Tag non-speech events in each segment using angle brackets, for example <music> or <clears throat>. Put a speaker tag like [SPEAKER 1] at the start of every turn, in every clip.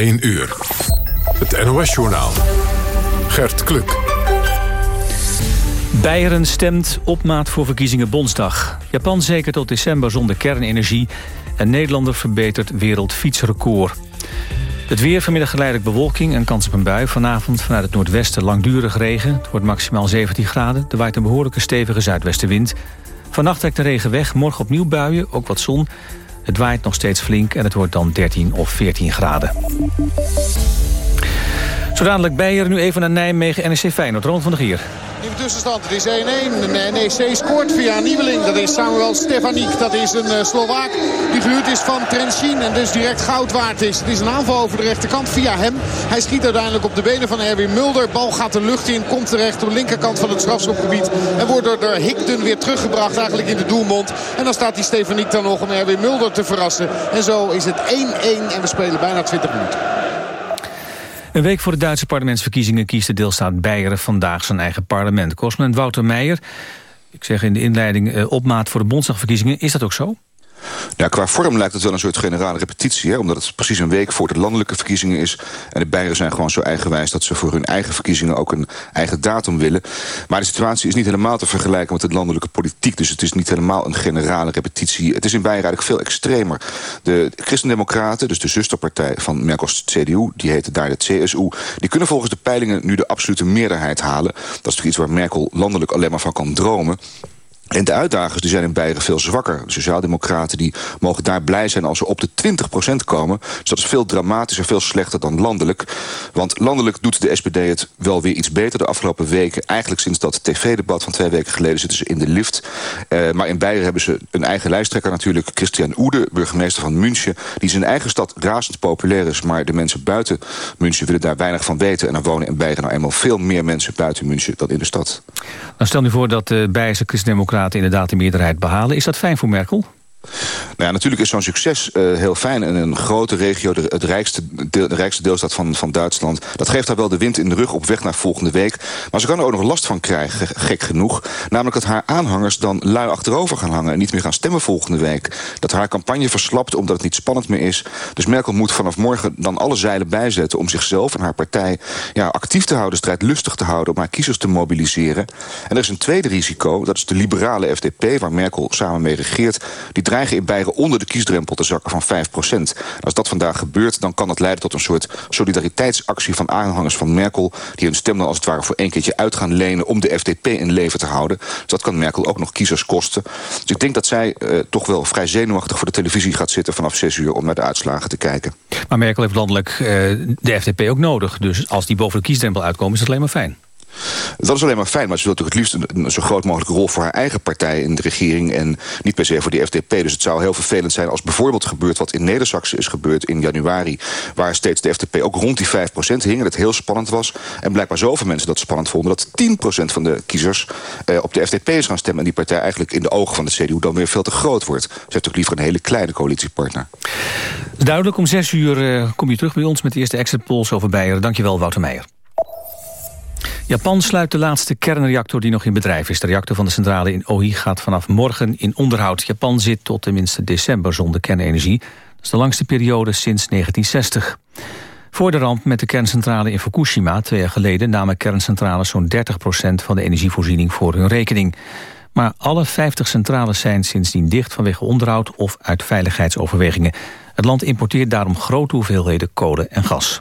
[SPEAKER 1] 1 uur. Het NOS-journaal. Gert Kluk.
[SPEAKER 2] Beieren stemt op maat voor verkiezingen Bondsdag. Japan zeker tot december zonder kernenergie. En Nederlander verbetert wereldfietsrecord. Het weer vanmiddag geleidelijk bewolking en kans op een bui. Vanavond vanuit het noordwesten langdurig regen. Het wordt maximaal 17 graden. Er waait een behoorlijke stevige zuidwestenwind. Vannacht trekt de regen weg. Morgen opnieuw buien, ook wat zon. Het waait nog steeds flink en het wordt dan 13 of 14 graden. Zo dadelijk Beijer, nu even naar Nijmegen, NEC Feyenoord. Ron van der Gier.
[SPEAKER 3] Nieuwe tussenstand, het is 1-1. De NEC scoort via nieuweling. Dat is Samuel Stefaniek. Dat is een uh, Slovaak die gehuurd is van Trentin en dus direct goud waard is. Het is een aanval over de rechterkant via hem. Hij schiet uiteindelijk op de benen van Erwin Mulder. Bal gaat de lucht in, komt terecht op de linkerkant van het strafschopgebied. En wordt door de Higden weer teruggebracht eigenlijk in de doelmond. En dan staat die Stefaniek dan nog om Erwin Mulder te verrassen. En zo is het 1-1 en we spelen bijna 20 minuten.
[SPEAKER 2] Een week voor de Duitse parlementsverkiezingen kiest de deelstaat Beieren vandaag zijn eigen parlement. Correspondent Wouter Meijer, ik zeg in de inleiding eh, opmaat voor de Bondsdagverkiezingen. Is dat ook zo?
[SPEAKER 4] Ja, qua vorm lijkt het wel een soort generale repetitie. Hè, omdat het precies een week voor de landelijke verkiezingen is. En de Beieren zijn gewoon zo eigenwijs dat ze voor hun eigen verkiezingen ook een eigen datum willen. Maar de situatie is niet helemaal te vergelijken met de landelijke politiek. Dus het is niet helemaal een generale repetitie. Het is in Beieren eigenlijk veel extremer. De Christendemocraten, dus de zusterpartij van Merkels CDU, die heette daar de CSU, die kunnen volgens de peilingen nu de absolute meerderheid halen. Dat is natuurlijk iets waar Merkel landelijk alleen maar van kan dromen. En de uitdagers die zijn in Beieren veel zwakker. De sociaaldemocraten die mogen daar blij zijn als ze op de 20% komen. Dus dat is veel dramatischer, veel slechter dan landelijk. Want landelijk doet de SPD het wel weer iets beter de afgelopen weken. Eigenlijk sinds dat tv-debat van twee weken geleden zitten ze in de lift. Uh, maar in Beieren hebben ze een eigen lijsttrekker natuurlijk. Christian Oede, burgemeester van München. Die zijn eigen stad razend populair is. Maar de mensen buiten München willen daar weinig van weten. En er wonen in Beieren nou eenmaal veel meer mensen buiten München dan in de stad.
[SPEAKER 2] Nou, stel nu voor dat de Beierse Christendemocraten inderdaad de meerderheid behalen. Is dat fijn voor Merkel?
[SPEAKER 4] Nou ja, natuurlijk is zo'n succes uh, heel fijn. En een grote regio, de, het rijkste, de, de, rijkste deelstaat van, van Duitsland... dat geeft haar wel de wind in de rug op weg naar volgende week. Maar ze kan er ook nog last van krijgen, gek genoeg. Namelijk dat haar aanhangers dan lui achterover gaan hangen... en niet meer gaan stemmen volgende week. Dat haar campagne verslapt omdat het niet spannend meer is. Dus Merkel moet vanaf morgen dan alle zeilen bijzetten... om zichzelf en haar partij ja, actief te houden, strijdlustig te houden... om haar kiezers te mobiliseren. En er is een tweede risico, dat is de liberale FDP... waar Merkel samen mee regeert... Die dreigen in Beieren onder de kiesdrempel te zakken van 5% Als dat vandaag gebeurt, dan kan dat leiden tot een soort solidariteitsactie van aanhangers van Merkel... die hun stem dan als het ware voor één keertje uit gaan lenen... om de FDP in leven te houden. Dus dat kan Merkel ook nog kiezers kosten. Dus ik denk dat zij uh, toch wel vrij zenuwachtig voor de televisie gaat zitten... vanaf 6 uur om naar de uitslagen te kijken.
[SPEAKER 2] Maar Merkel heeft landelijk uh, de FDP ook nodig. Dus als die boven de kiesdrempel uitkomen, is dat alleen maar fijn.
[SPEAKER 4] Dat is alleen maar fijn, maar ze wil natuurlijk het liefst een, zo groot mogelijke rol voor haar eigen partij in de regering en niet per se voor die FDP. Dus het zou heel vervelend zijn als bijvoorbeeld gebeurt wat in neder is gebeurd in januari, waar steeds de FDP ook rond die 5% hing en het heel spannend was. En blijkbaar zoveel mensen dat spannend vonden dat 10% van de kiezers eh, op de FDP is gaan stemmen en die partij eigenlijk in de ogen van de CDU dan weer veel te groot wordt. Ze heeft ook liever een hele kleine coalitiepartner.
[SPEAKER 2] Duidelijk, om zes uur uh, kom je terug bij ons met de eerste exit polls over Beieren. Dankjewel, Wouter Meijer. Japan sluit de laatste kernreactor die nog in bedrijf is. De reactor van de centrale in Ohi gaat vanaf morgen in onderhoud. Japan zit tot tenminste december zonder kernenergie. Dat is de langste periode sinds 1960. Voor de ramp met de kerncentrale in Fukushima twee jaar geleden... namen kerncentrales zo'n 30% van de energievoorziening voor hun rekening. Maar alle 50 centrales zijn sindsdien dicht vanwege onderhoud... of uit veiligheidsoverwegingen. Het land importeert daarom grote hoeveelheden kolen en gas.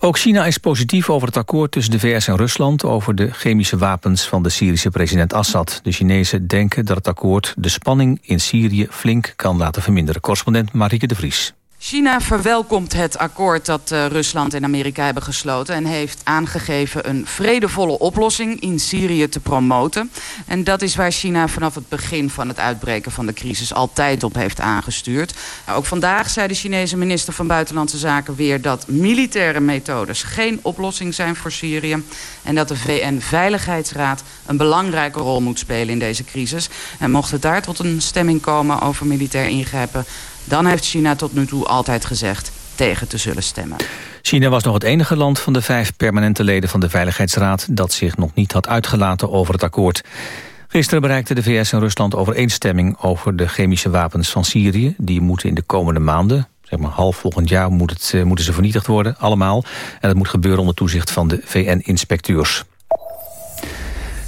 [SPEAKER 2] Ook China is positief over het akkoord tussen de VS en Rusland... over de chemische wapens van de Syrische president Assad. De Chinezen denken dat het akkoord de spanning in Syrië flink kan laten verminderen. Correspondent Marieke de Vries.
[SPEAKER 5] China verwelkomt het akkoord dat uh, Rusland en Amerika hebben gesloten... en heeft aangegeven een vredevolle oplossing in Syrië te promoten. En dat is waar China vanaf het begin van het uitbreken van de crisis... altijd op heeft aangestuurd. Ook vandaag zei de Chinese minister van Buitenlandse Zaken weer... dat militaire methodes geen oplossing zijn voor Syrië... en dat de VN-veiligheidsraad een belangrijke rol moet spelen in deze crisis. En mocht het daar tot een stemming komen over militair ingrijpen dan heeft China tot nu toe altijd gezegd tegen te zullen stemmen.
[SPEAKER 2] China was nog het enige land van de vijf permanente leden van de Veiligheidsraad... dat zich nog niet had uitgelaten over het akkoord. Gisteren bereikten de VS en Rusland overeenstemming over de chemische wapens van Syrië. Die moeten in de komende maanden, Zeg maar half volgend jaar uh, moeten ze vernietigd worden, allemaal. En dat moet gebeuren onder toezicht van de VN-inspecteurs.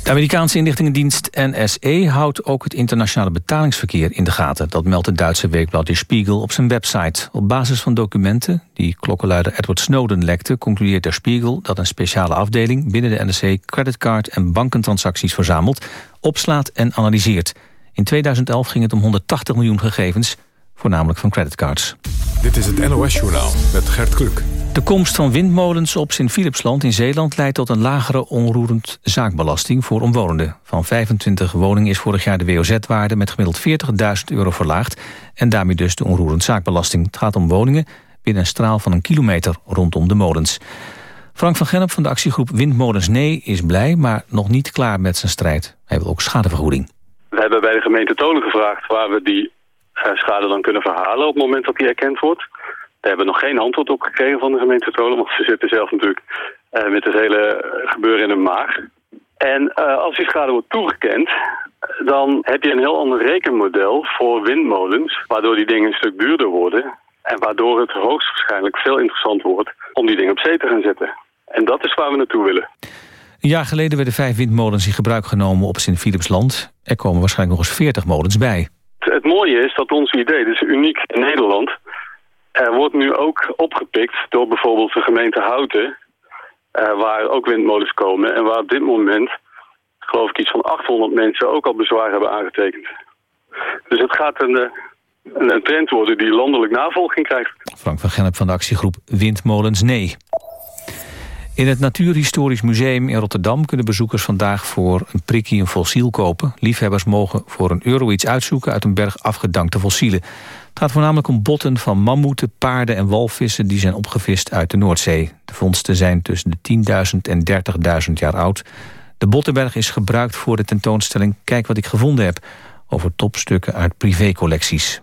[SPEAKER 2] De Amerikaanse inlichtingendienst NSE houdt ook het internationale betalingsverkeer in de gaten. Dat meldt het Duitse weekblad Die Spiegel op zijn website. Op basis van documenten die klokkenluider Edward Snowden lekte... concludeert Der Spiegel dat een speciale afdeling binnen de NSE... creditcard- en bankentransacties verzamelt, opslaat en analyseert. In 2011 ging het om 180 miljoen gegevens, voornamelijk van creditcards.
[SPEAKER 1] Dit is het NOS-journaal met Gert Kluk.
[SPEAKER 2] De komst van windmolens op Sint-Philipsland in Zeeland... leidt tot een lagere onroerend zaakbelasting voor omwonenden. Van 25 woningen is vorig jaar de WOZ-waarde... met gemiddeld 40.000 euro verlaagd... en daarmee dus de onroerend zaakbelasting. Het gaat om woningen binnen een straal van een kilometer rondom de molens. Frank van Gennep van de actiegroep Windmolens Nee is blij... maar nog niet klaar met zijn strijd. Hij wil ook schadevergoeding.
[SPEAKER 6] We hebben bij de gemeente Tolen gevraagd... waar we die eh, schade dan kunnen verhalen op het moment dat die erkend wordt... We hebben nog geen antwoord op gekregen van de gemeente Tolen, want ze zitten zelf natuurlijk uh, met het hele gebeuren in hun maag. En uh, als die schade wordt toegekend, dan heb je een heel ander rekenmodel voor windmolens, waardoor die dingen een stuk duurder worden. En waardoor het hoogstwaarschijnlijk veel interessanter wordt om die dingen op zee te gaan zetten. En dat is waar we naartoe willen.
[SPEAKER 2] Een jaar geleden werden vijf windmolens in gebruik genomen op Sint-Philipsland. Er komen waarschijnlijk nog eens veertig molens bij.
[SPEAKER 6] Het mooie is dat ons idee, dus uniek in Nederland er wordt nu ook opgepikt door bijvoorbeeld de gemeente Houten... Uh, waar ook windmolens komen en waar op dit moment... geloof ik iets van 800 mensen ook al bezwaar hebben aangetekend. Dus het gaat een, eh, een, een trend worden die landelijk navolging krijgt.
[SPEAKER 2] Frank van Gennep van de actiegroep Windmolens Nee. In het Natuurhistorisch Museum in Rotterdam kunnen bezoekers vandaag voor een prikkie een fossiel kopen. Liefhebbers mogen voor een euro iets uitzoeken uit een berg afgedankte fossielen. Het gaat voornamelijk om botten van mammoeten, paarden en walvissen... die zijn opgevist uit de Noordzee. De vondsten zijn tussen de 10.000 en 30.000 jaar oud. De Bottenberg is gebruikt voor de tentoonstelling Kijk wat ik gevonden heb... over topstukken uit privécollecties.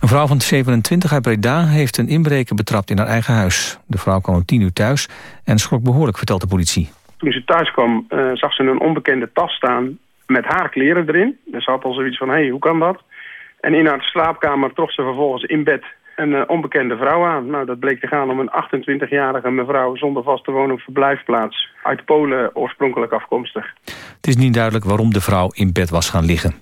[SPEAKER 2] Een vrouw van 27 uit Breda heeft een inbreker betrapt in haar eigen huis. De vrouw kwam om tien uur thuis en schrok behoorlijk, vertelt de politie.
[SPEAKER 7] Toen ze thuis kwam uh, zag ze een onbekende tas staan met haar kleren erin. Dus ze had al zoiets van, hé, hey, hoe kan dat? En in haar slaapkamer trof ze vervolgens in bed een uh, onbekende vrouw aan. Nou, dat bleek te gaan om een 28-jarige mevrouw zonder vaste of verblijfplaats. Uit Polen oorspronkelijk afkomstig.
[SPEAKER 2] Het is niet duidelijk waarom de vrouw in bed was gaan liggen.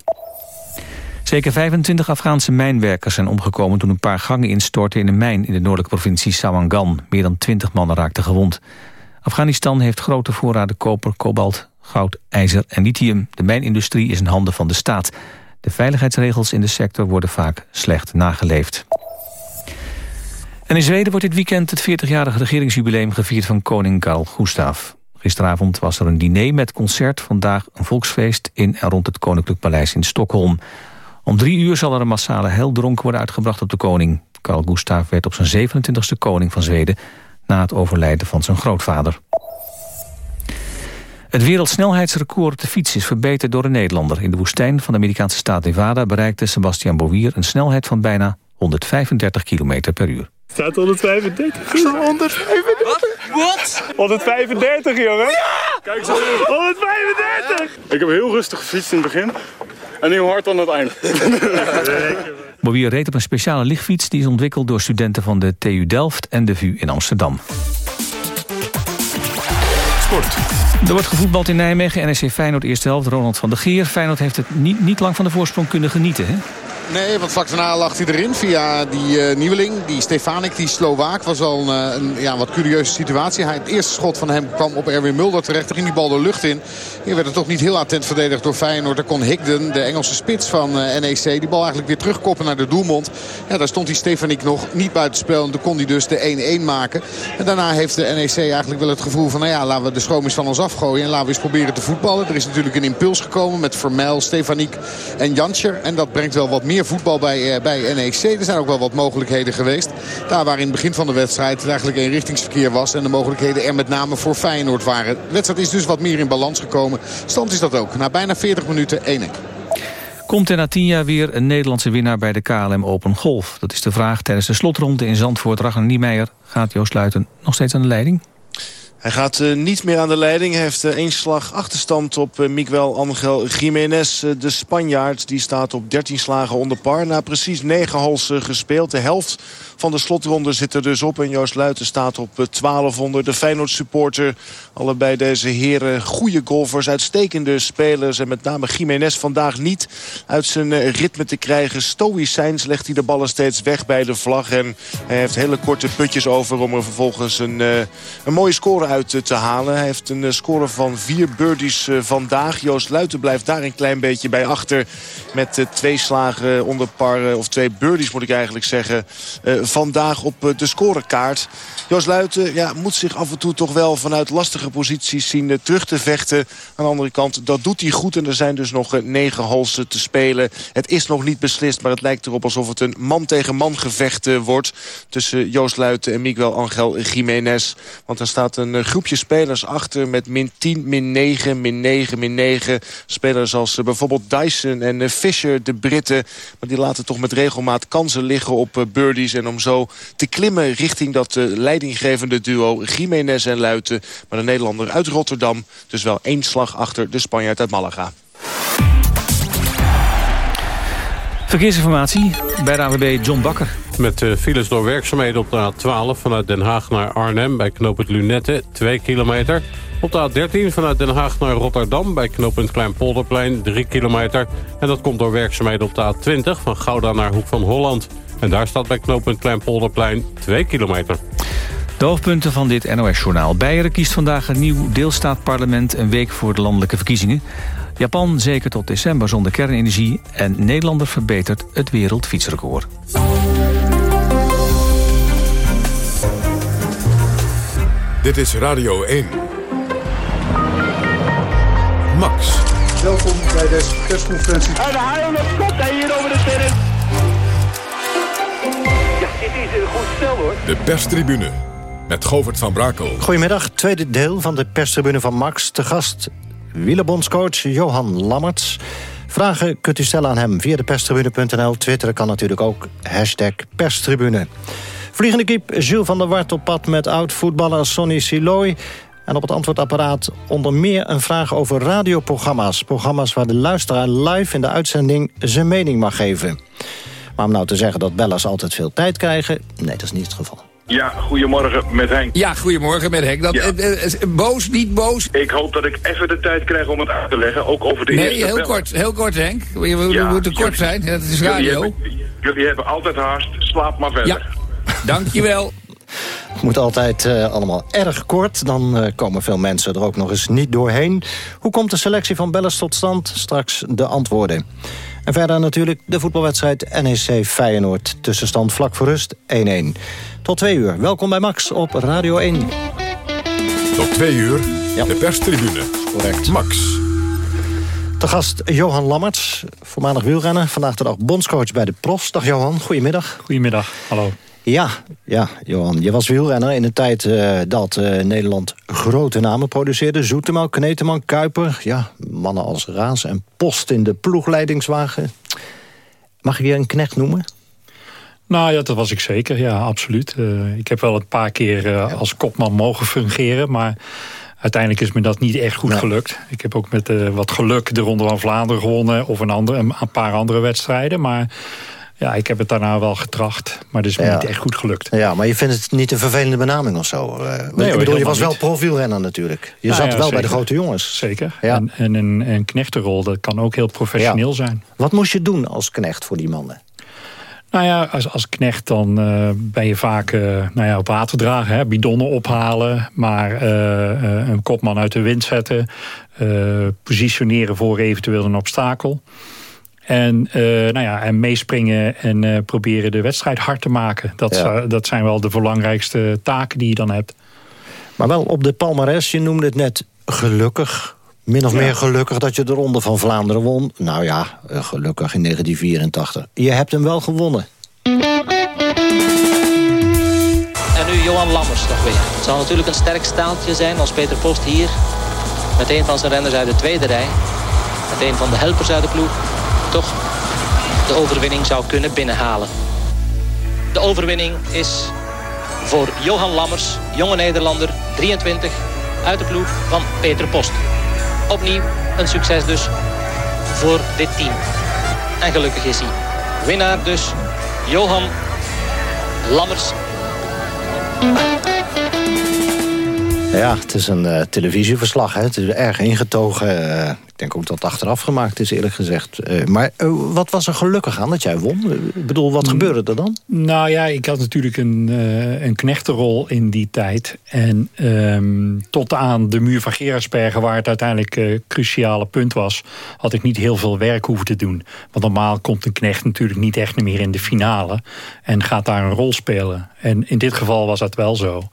[SPEAKER 2] Zeker 25 Afghaanse mijnwerkers zijn omgekomen toen een paar gangen instortten in een mijn in de noordelijke provincie Sawangan. Meer dan 20 mannen raakten gewond. Afghanistan heeft grote voorraden koper, kobalt, goud, ijzer en lithium. De mijnindustrie is in handen van de staat. De veiligheidsregels in de sector worden vaak slecht nageleefd. En in Zweden wordt dit weekend het 40-jarige regeringsjubileum gevierd van koning Carl Gustaf. Gisteravond was er een diner met concert, vandaag een volksfeest in en rond het Koninklijk Paleis in Stockholm. Om drie uur zal er een massale heldronk worden uitgebracht op de koning. Carl Gustaf werd op zijn 27e koning van Zweden... na het overlijden van zijn grootvader. Het wereldsnelheidsrecord op de fiets is verbeterd door een Nederlander. In de woestijn van de Amerikaanse staat Nevada bereikte Sebastian Bowier... een snelheid van bijna 135 km per uur.
[SPEAKER 8] Staat 135.
[SPEAKER 9] 135. Wat?
[SPEAKER 8] 135, jongen. Ja! Kijk eens. 135. Ik heb heel rustig gefietst in het begin. En heel hard aan het eind. <laughs>
[SPEAKER 2] Bowier reed op een speciale lichtfiets... die is ontwikkeld door studenten van de TU Delft en de VU in Amsterdam.
[SPEAKER 1] Sport.
[SPEAKER 2] Er wordt gevoetbald in Nijmegen. NEC Feyenoord eerste helft. Ronald van der Geer. Feyenoord heeft het niet, niet lang van de voorsprong kunnen genieten. Hè?
[SPEAKER 3] Nee, want vlak daarna lag hij erin via die uh, nieuweling. Die Stefanik, die Slovaak, was al een, uh, een ja, wat curieuze situatie. Hij, het eerste schot van hem kwam op Erwin Mulder terecht. Er ging die bal de lucht in. Hier werd het toch niet heel attent verdedigd door Feyenoord. Daar kon Higden, de Engelse spits van uh, NEC, die bal eigenlijk weer terugkoppen naar de doelmond. Ja, daar stond die Stefanik nog niet buitenspel. En toen kon hij dus de 1-1 maken. En daarna heeft de NEC eigenlijk wel het gevoel van... nou ja, laten we de schroom eens van ons afgooien. En laten we eens proberen te voetballen. Er is natuurlijk een impuls gekomen met Vermel, Stefanik en Janscher. En dat brengt wel wat meer voetbal bij, uh, bij NEC. Er zijn ook wel wat mogelijkheden geweest. Daar waar in het begin van de wedstrijd eigenlijk een richtingsverkeer was. En de mogelijkheden er met name voor Feyenoord waren. De wedstrijd is dus wat meer in balans gekomen. Stand is dat ook. Na bijna 40 minuten 1-1.
[SPEAKER 2] Komt er na tien jaar weer een Nederlandse winnaar bij de KLM Open Golf? Dat is de vraag tijdens de slotronde in Zandvoort. Ragnar Niemeyer gaat Joost Luiten nog steeds aan de leiding?
[SPEAKER 10] Hij gaat uh, niet meer aan de leiding. Hij heeft uh, één slag achterstand op uh, Miguel Angel Jiménez. de Spanjaard die staat op 13 slagen onder par. Na precies 9 holes gespeeld. De helft van de slotronde zit er dus op. En Joost Luiten staat op 1200. De Feyenoord supporter. Allebei deze heren goede golfers. Uitstekende spelers. En met name Jiménez vandaag niet uit zijn ritme te krijgen. Stoïcijns legt hij de ballen steeds weg bij de vlag. En hij heeft hele korte putjes over om er vervolgens een, een mooie score uit te halen. Hij heeft een score van vier birdies vandaag. Joost Luiten blijft daar een klein beetje bij achter. Met twee slagen onder par. Of twee birdies moet ik eigenlijk zeggen vandaag op de scorekaart. Jos Luiten ja, moet zich af en toe toch wel vanuit lastige posities zien terug te vechten. Aan de andere kant, dat doet hij goed. En er zijn dus nog negen halsen te spelen. Het is nog niet beslist, maar het lijkt erop alsof het een man-tegen-man gevecht wordt. Tussen Joost Luiten en Miguel Angel Jiménez. Want er staat een groepje spelers achter met min 10, min 9, min 9, min 9. Spelers als bijvoorbeeld Dyson en Fischer, de Britten. Maar die laten toch met regelmaat kansen liggen op birdies. En om zo te klimmen richting dat leidinggevende duo Jiménez en Luiten. Maar de Nederlander uit Rotterdam dus wel één slag achter de Spanjaard uit Malaga.
[SPEAKER 2] Verkeersinformatie bij de AWB John Bakker.
[SPEAKER 11] Met uh, files door werkzaamheden op de A12 vanuit Den Haag naar Arnhem... bij knooppunt Lunette, 2 kilometer. Op de A13 vanuit Den Haag naar Rotterdam... bij knooppunt Kleinpolderplein, 3 kilometer. En dat komt door werkzaamheden op de A20 van Gouda naar Hoek van Holland... En daar staat bij knooppunt Kleinpolderplein 2 kilometer.
[SPEAKER 2] De hoofdpunten van dit NOS-journaal. Beieren kiest vandaag een nieuw deelstaatparlement... een week voor de landelijke verkiezingen. Japan zeker tot december zonder kernenergie... en Nederlander verbetert het wereldfietsrecord.
[SPEAKER 1] Dit is Radio 1. Max.
[SPEAKER 12] Welkom bij deze persconferentie.
[SPEAKER 13] En de haal komt hij hier over de terrein. Dit is een goed stel hoor.
[SPEAKER 1] De perstribune met Govert van Brakel.
[SPEAKER 14] Goedemiddag, tweede deel van de perstribune van Max. Te gast wielerbondscoach Johan Lammerts. Vragen kunt u stellen aan hem via de perstribune.nl. Twitter kan natuurlijk ook hashtag perstribune. Vliegende kiep Jules van der Wart op pad met oud-voetballer Sonny Siloy. En op het antwoordapparaat onder meer een vraag over radioprogramma's. Programma's waar de luisteraar live in de uitzending zijn mening mag geven. Maar om nou te zeggen dat bellers altijd veel tijd krijgen... nee, dat is niet het geval.
[SPEAKER 15] Ja, goedemorgen met Henk.
[SPEAKER 16] Ja, goedemorgen met Henk. Dat, ja. Eh, eh, boos, niet boos?
[SPEAKER 15] Ik hoop dat ik even de tijd krijg om het uit te leggen, ook over de
[SPEAKER 16] nee,
[SPEAKER 15] eerste
[SPEAKER 16] Nee, heel kort, heel kort Henk. We, we ja, moeten kort zijn, dat is radio.
[SPEAKER 15] Jullie hebben, jullie hebben altijd haast, slaap maar verder.
[SPEAKER 16] Ja, dankjewel.
[SPEAKER 14] Het moet altijd uh, allemaal erg kort. Dan uh, komen veel mensen er ook nog eens niet doorheen. Hoe komt de selectie van bellers tot stand? Straks de antwoorden. En verder natuurlijk de voetbalwedstrijd NEC Feyenoord. Tussenstand vlak voor rust 1-1. Tot twee uur. Welkom bij Max op Radio 1.
[SPEAKER 1] Tot twee uur, ja. de perstribune.
[SPEAKER 14] Correct.
[SPEAKER 1] Max.
[SPEAKER 14] Te gast Johan Lammerts, voormalig wielrenner. Vandaag de dag bondscoach bij de Profs. Dag Johan, goedemiddag.
[SPEAKER 17] Goedemiddag, hallo.
[SPEAKER 14] Ja, ja, Johan. Je was wielrenner in de tijd uh, dat uh, Nederland grote namen produceerde. Zoetemelk, Kneteman, Kuiper. Ja, mannen als Raas en Post in de ploegleidingswagen. Mag ik je een knecht noemen?
[SPEAKER 17] Nou ja, dat was ik zeker. Ja, absoluut. Uh, ik heb wel een paar keer als kopman mogen fungeren, maar... Uiteindelijk is me dat niet echt goed ja. gelukt. Ik heb ook met wat geluk de Ronde van Vlaanderen gewonnen... of een, andere, een paar andere wedstrijden. Maar ja, ik heb het daarna wel getracht, maar dat is me
[SPEAKER 14] Ja.
[SPEAKER 17] niet echt goed gelukt.
[SPEAKER 14] Ja, maar je vindt het niet een vervelende benaming of zo? Uh,
[SPEAKER 17] Nee,
[SPEAKER 14] ik bedoel, je was wel profielrenner natuurlijk. Je
[SPEAKER 17] Nou
[SPEAKER 14] zat
[SPEAKER 17] ja,
[SPEAKER 14] wel bij de grote jongens.
[SPEAKER 17] Zeker.
[SPEAKER 14] Ja.
[SPEAKER 17] En, en een, een knechtenrol, dat kan ook heel professioneel zijn.
[SPEAKER 14] Wat moest je doen als knecht voor die mannen?
[SPEAKER 17] Nou ja, als, als knecht dan eh, ben je vaak eh, nou ja, op water dragen, hè, bidonnen ophalen, maar eh, eh, een kopman uit de wind zetten, eh, positioneren voor eventueel een obstakel. En, eh, nou ja, en meespringen en eh, proberen de wedstrijd hard te maken. Dat,
[SPEAKER 14] Ja.
[SPEAKER 17] dat zijn wel de belangrijkste taken die je dan hebt.
[SPEAKER 14] Maar wel op de palmares, je noemde het net gelukkig. Min of
[SPEAKER 17] Ja.
[SPEAKER 14] meer gelukkig dat je de Ronde van Vlaanderen won. Nou ja, eh, gelukkig in 1984. Je hebt hem wel gewonnen.
[SPEAKER 18] En nu Johan Lammers nog weer. Het zal natuurlijk een sterk staaltje zijn als Peter Post hier... met een van zijn renners uit de tweede rij... met een van de helpers uit de ploeg... toch de overwinning zou kunnen binnenhalen. De overwinning is voor Johan Lammers, jonge Nederlander... 23 uit de ploeg van Peter Post. Opnieuw een succes dus voor dit team. En gelukkig is hij. Winnaar dus Johan Lammers.
[SPEAKER 14] Ja, het is een uh, televisieverslag. Hè. Het is erg ingetogen. Uh, ik denk ook dat het achteraf gemaakt is, eerlijk gezegd. Uh, maar wat was er gelukkig aan dat jij won? Ik bedoel, wat gebeurde er dan?
[SPEAKER 17] Nou ja, ik had natuurlijk een, een knechtenrol in die tijd. En um, tot aan de muur van Gerardsbergen... waar het uiteindelijk een cruciale punt was... had ik niet heel veel werk hoeven te doen. Want normaal komt een knecht natuurlijk niet echt meer in de finale... en gaat daar een rol spelen. En in dit geval was dat wel zo.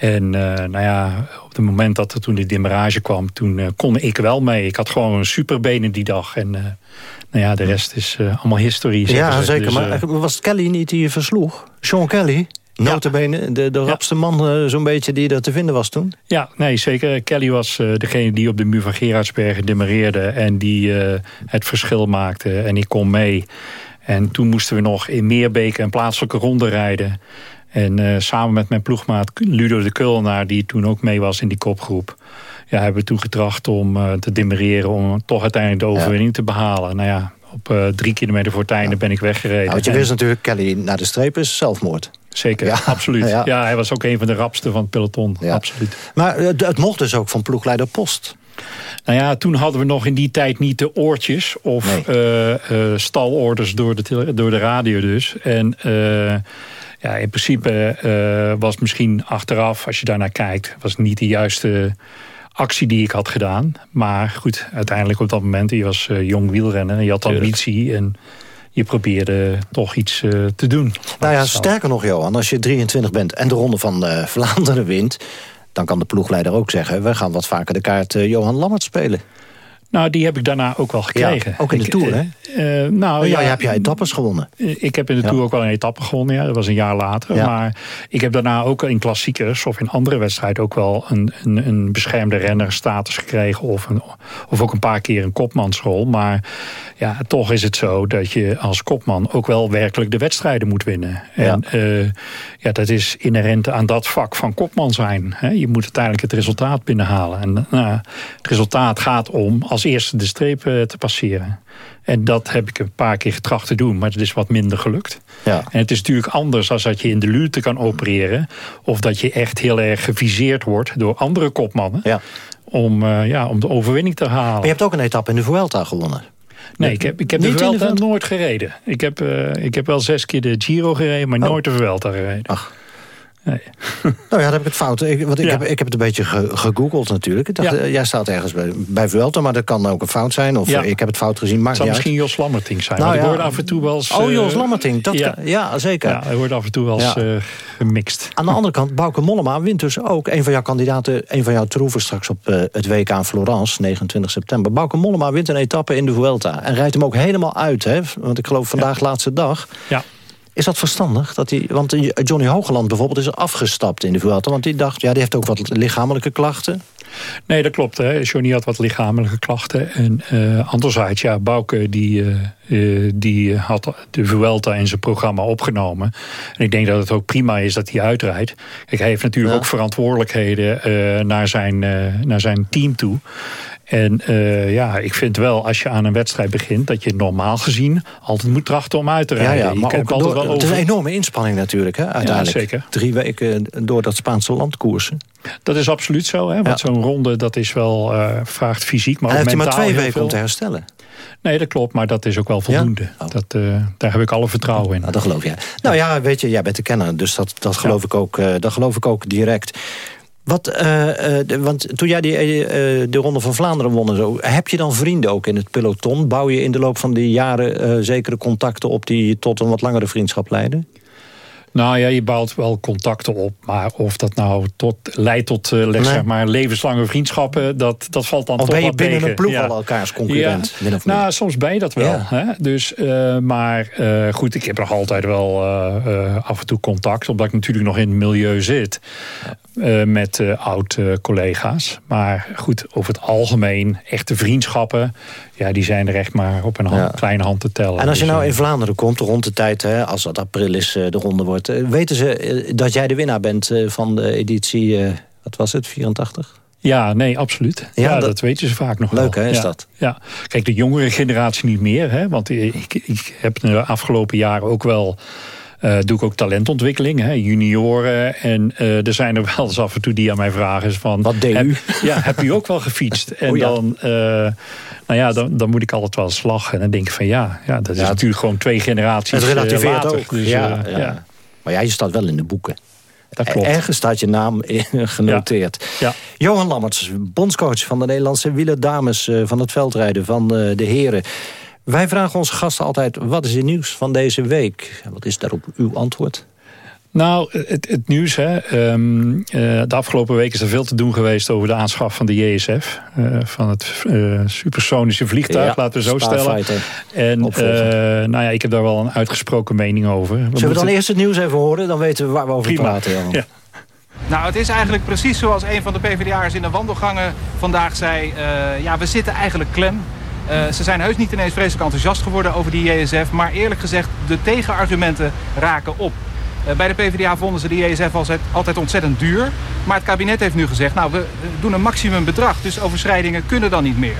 [SPEAKER 17] En uh, nou ja, op het moment dat er toen de demarage kwam... toen uh, kon ik wel mee. Ik had gewoon een superbenen die dag. En uh, nou ja, de rest is allemaal historie.
[SPEAKER 14] Ja, zeker. Dus, maar was het Kelly niet die je versloeg? Sean Kelly? Notabene, de, de rapste man zo'n beetje die er te vinden was toen?
[SPEAKER 17] Ja, nee, zeker. Kelly was degene die op de muur van Gerardsbergen demareerde... en die het verschil maakte. En ik kon mee. En toen moesten we nog in Meerbeek een plaatselijke ronde rijden... En uh, samen met mijn ploegmaat Ludo de Kulnaar... die toen ook mee was in die kopgroep... Ja, hebben we toen getracht om uh, te dimmereren... om toch uiteindelijk de overwinning ja. te behalen. Nou ja, op uh, drie kilometer voor het einde ja. ben ik weggereden. Nou,
[SPEAKER 14] want je wist natuurlijk, Kelly naar de streep is zelfmoord.
[SPEAKER 17] Zeker, ja. absoluut. Ja. ja. hij was ook een van de rapsten van het peloton. Absoluut.
[SPEAKER 14] Maar het, het mocht dus ook van ploegleider Post.
[SPEAKER 17] Nou ja, toen hadden we nog in die tijd niet de oortjes... of nee. uh, uh, stalorders door de, door de radio dus. En... Ja, in principe uh, was misschien achteraf, als je daarnaar kijkt... was niet de juiste actie die ik had gedaan. Maar goed, uiteindelijk op dat moment, je was uh, jong wielrenner... en je had ambitie en je probeerde toch iets uh, te doen.
[SPEAKER 14] Nou ja, sterker nog Johan, als je 23 bent en de Ronde van Vlaanderen wint... dan kan de ploegleider ook zeggen... we gaan wat vaker de kaart Johan Lammert spelen.
[SPEAKER 17] Nou, die heb ik daarna ook wel gekregen.
[SPEAKER 14] Ja, ook in de ik, Tour, hè?
[SPEAKER 17] Uh, nou,
[SPEAKER 14] ja, ja, heb jij etappes gewonnen?
[SPEAKER 17] Ik heb in de ja. Tour ook wel een etappe gewonnen, ja. Dat was een jaar later. Maar ik heb daarna ook in klassiekers of in andere wedstrijden... ook wel een, een, een beschermde rennerstatus gekregen... Of, een, of ook een paar keer een kopmansrol. Maar ja, toch is het zo dat je als kopman... ook wel werkelijk de wedstrijden moet winnen. En uh, ja, dat is inherent aan dat vak van kopman zijn. Hè? Je moet uiteindelijk het resultaat binnenhalen. En nou, het resultaat gaat om... Als als eerste de streep te passeren. En dat heb ik een paar keer getracht te doen, maar het is wat minder gelukt. Ja. En het is natuurlijk anders als dat je in de luwte kan opereren... of dat je echt heel erg geviseerd wordt door andere kopmannen... Ja. Om, uh, ja, om de overwinning te halen. Maar
[SPEAKER 14] je hebt ook een etappe in de Vuelta gewonnen.
[SPEAKER 17] Nee, ik heb, ik heb de Vuelta nooit gereden. Ik heb, uh, ik heb wel zes keer de Giro gereden, maar oh. nooit de Vuelta gereden.
[SPEAKER 14] Ach. Nee. <laughs> nou ja, dan heb ik het fout. Ik, want ik, ja. heb, ik heb het een beetje ge, gegoogeld natuurlijk. Ik dacht, ja. uh, jij staat ergens bij, bij Vuelta, maar dat kan ook een fout zijn. Of ja. ik heb het fout gezien.
[SPEAKER 17] het zou misschien Jos Lammerting zijn. Nou, ja. af en toe wel eens...
[SPEAKER 14] Oh, Jos Lammerting. Dat ja. Kan, ja, zeker.
[SPEAKER 17] Ja, hij wordt af en toe wel eens uh, gemixt.
[SPEAKER 14] Aan de andere kant, Bauke Mollema wint dus ook... een van jouw kandidaten, een van jouw troeven straks op uh, het WK in Florence, 29 september. Bauke Mollema wint een etappe in de Vuelta. En rijdt hem ook helemaal uit, hè? Want ik geloof vandaag laatste dag. Ja. Is dat verstandig? Dat hij, want Johnny Hogeland bijvoorbeeld is afgestapt in de Vuelta. Want die dacht, ja, die heeft ook wat lichamelijke klachten.
[SPEAKER 17] Nee, dat klopt. Hè. Johnny had wat lichamelijke klachten. En uh, anderzijds, ja, Bouke die, uh, uh, die had de Vuelta in zijn programma opgenomen. En ik denk dat het ook prima is dat hij uitrijdt. Kijk, hij heeft natuurlijk ja. ook verantwoordelijkheden naar, zijn, naar zijn team toe. En uh, ja, ik vind wel, als je aan een wedstrijd begint... dat je normaal gezien altijd moet trachten om uit te rijden. Ja, ja maar
[SPEAKER 14] ook door, wel over... Het is een enorme inspanning natuurlijk, hè, uiteindelijk. Ja, zeker. Drie weken door dat Spaanse land koersen.
[SPEAKER 17] Dat is absoluut zo, hè, want ja. zo'n ronde dat is wel, uh, vraagt fysiek, maar ook mentaal
[SPEAKER 14] maar twee weken om te herstellen.
[SPEAKER 17] Nee, dat klopt, maar dat is ook wel voldoende. Ja? Oh. Dat, uh, daar heb ik alle vertrouwen in.
[SPEAKER 14] Nou, dat geloof jij. Nou ja, weet je, jij bent de kenner, dus dat, dat, geloof, ik ook, uh, dat geloof ik ook direct. Wat, uh, uh, de, want toen jij die, uh, de Ronde van Vlaanderen won en zo... heb je dan vrienden ook in het peloton? Bouw je in de loop van die jaren zekere contacten op... die tot een wat langere vriendschap leiden?
[SPEAKER 17] Nou ja, je bouwt wel contacten op. Maar of dat nou tot, leidt tot uh, nee. zeg maar, levenslange vriendschappen... dat, dat valt dan
[SPEAKER 14] of
[SPEAKER 17] toch
[SPEAKER 14] ben je binnen
[SPEAKER 17] tegen.
[SPEAKER 14] een ploeg ja. al elkaars concurrent?
[SPEAKER 17] Ja. Nou, soms ben je dat wel. Ja. Hè? Dus, uh, maar uh, goed, ik heb nog altijd wel af en toe contact... omdat ik natuurlijk nog in het milieu zit... met oud-collega's. maar goed, over het algemeen, echte vriendschappen... ja, die zijn er echt maar op een hand, kleine hand te tellen.
[SPEAKER 14] En als je dus, nou in Vlaanderen komt, rond de tijd... Hè, als dat april is, de ronde wordt... weten ze dat jij de winnaar bent van de editie Wat was het, 84?
[SPEAKER 17] Ja, nee, absoluut. Ja, dat, weten ze vaak nog
[SPEAKER 14] Leuk,
[SPEAKER 17] wel.
[SPEAKER 14] hè, is
[SPEAKER 17] ja.
[SPEAKER 14] dat?
[SPEAKER 17] Ja. Kijk, de jongere generatie niet meer. Hè, want ik, ik heb de afgelopen jaren ook wel... Uh, doe ik ook talentontwikkeling, hè, junioren. En uh, er zijn er wel eens af en toe die aan mij vragen... Van,
[SPEAKER 14] Wat deed
[SPEAKER 17] heb,
[SPEAKER 14] u? <laughs>
[SPEAKER 17] Ja, heb u ook wel gefietst? En
[SPEAKER 14] oh, ja.
[SPEAKER 17] dan, uh, nou ja, dan, dan moet ik altijd wel eens lachen. En dan denk ik van ja, ja dat is
[SPEAKER 14] Ja,
[SPEAKER 17] natuurlijk gewoon twee generaties
[SPEAKER 14] Het relativeert
[SPEAKER 17] later.
[SPEAKER 14] ook.
[SPEAKER 17] Dus,
[SPEAKER 14] ja,
[SPEAKER 17] eh,
[SPEAKER 14] ja. Maar ja, je staat wel in de boeken.
[SPEAKER 17] Dat klopt.
[SPEAKER 14] Ergens staat je naam <laughs> genoteerd.
[SPEAKER 17] Ja.
[SPEAKER 14] Johan Lammerts, bondscoach van de Nederlandse wielerdames... van het veldrijden van de heren. Wij vragen onze gasten altijd, wat is het nieuws van deze week? Wat is daarop uw antwoord?
[SPEAKER 17] Nou, het, het nieuws. Hè. Um, uh, de afgelopen week is er veel te doen geweest over de aanschaf van de JSF. Uh, van het uh, supersonische vliegtuig,
[SPEAKER 14] ja,
[SPEAKER 17] laten we zo stellen. En nou ja, ik heb daar wel een uitgesproken mening over. We
[SPEAKER 14] Zullen we dan eerst het nieuws even horen? Dan weten we waar we over
[SPEAKER 17] Prima.
[SPEAKER 14] praten. Jan.
[SPEAKER 17] Ja.
[SPEAKER 19] Nou, het is eigenlijk precies zoals een van de PvdA'ers in de wandelgangen vandaag zei. ja, we zitten eigenlijk klem. Uh, ze zijn heus niet ineens vreselijk enthousiast geworden over die JSF. Maar eerlijk gezegd, de tegenargumenten raken op. Uh, bij de PvdA vonden ze de JSF altijd, ontzettend duur. Maar het kabinet heeft nu gezegd, nou, we doen een maximumbedrag. Dus overschrijdingen kunnen dan niet meer.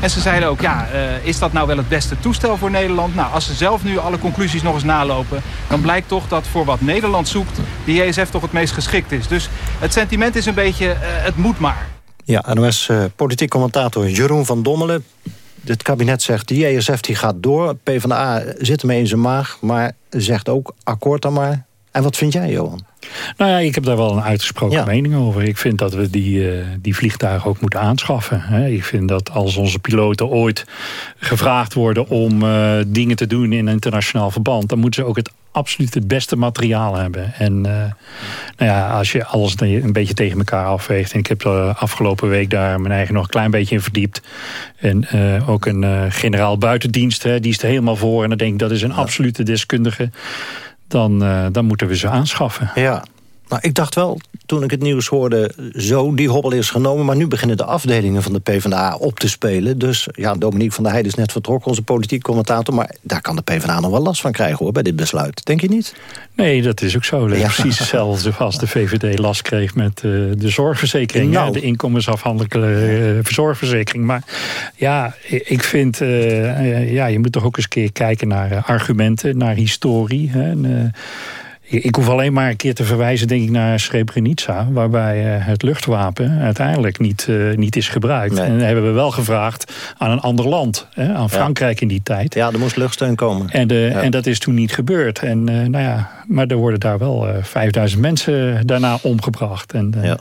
[SPEAKER 19] En ze zeiden ook, ja, uh, is dat nou wel het beste toestel voor Nederland? Nou, als ze zelf nu alle conclusies nog eens nalopen... dan blijkt toch dat voor wat Nederland zoekt... de JSF toch het meest geschikt is. Dus het sentiment is een beetje, het moet maar.
[SPEAKER 14] Ja, NOS politiek commentator Jeroen van Dommelen het kabinet zegt, die JSF die gaat door. PvdA zit ermee in zijn maag, maar zegt ook akkoord dan maar. En wat vind jij, Johan?
[SPEAKER 17] Nou ja, ik heb daar wel een uitgesproken
[SPEAKER 14] Ja.
[SPEAKER 17] mening over. Ik vind dat we die, uh, die vliegtuigen ook moeten aanschaffen. Hè. Ik vind dat als onze piloten ooit gevraagd worden om uh, dingen te doen in internationaal verband... dan moeten ze ook het absoluut het beste materiaal hebben. En uh, nou ja, als je alles een beetje tegen elkaar afweegt... en ik heb de afgelopen week daar mijn eigen nog een klein beetje in verdiept... en uh, ook een uh, generaal buitendienst, hè, die is er helemaal voor... en dan denk ik, dat is een absolute deskundige... Dan, dan moeten we ze aanschaffen.
[SPEAKER 14] Ja, nou, ik dacht wel, toen ik het nieuws hoorde, zo, die hobbel is genomen. Maar nu beginnen de afdelingen van de PvdA op te spelen. Dus ja, Dominique van der Heijden is net vertrokken, onze politiek commentator. Maar daar kan de PvdA nog wel last van krijgen, hoor, bij dit besluit. Denk je niet?
[SPEAKER 17] Nee, dat is ook zo. Dat is ja. precies hetzelfde als de VVD last kreeg met uh, de zorgverzekering. Nou. Ja, de inkomensafhankelijke uh, zorgverzekering. Maar ja, ik vind, uh, ja, je moet toch ook eens een keer kijken naar argumenten, naar historie. Hè, en, ik hoef alleen maar een keer te verwijzen, denk ik, naar Srebrenica... waarbij uh, het luchtwapen uiteindelijk niet, uh, niet is gebruikt.
[SPEAKER 14] Nee.
[SPEAKER 17] En dan hebben we wel gevraagd aan een ander land, hè, aan Frankrijk
[SPEAKER 14] ja.
[SPEAKER 17] in die tijd.
[SPEAKER 14] Ja, er moest luchtsteun komen.
[SPEAKER 17] En, de, ja. en dat is toen niet gebeurd. En, uh, nou ja, maar er worden daar wel 5000 mensen daarna omgebracht. En
[SPEAKER 14] ja.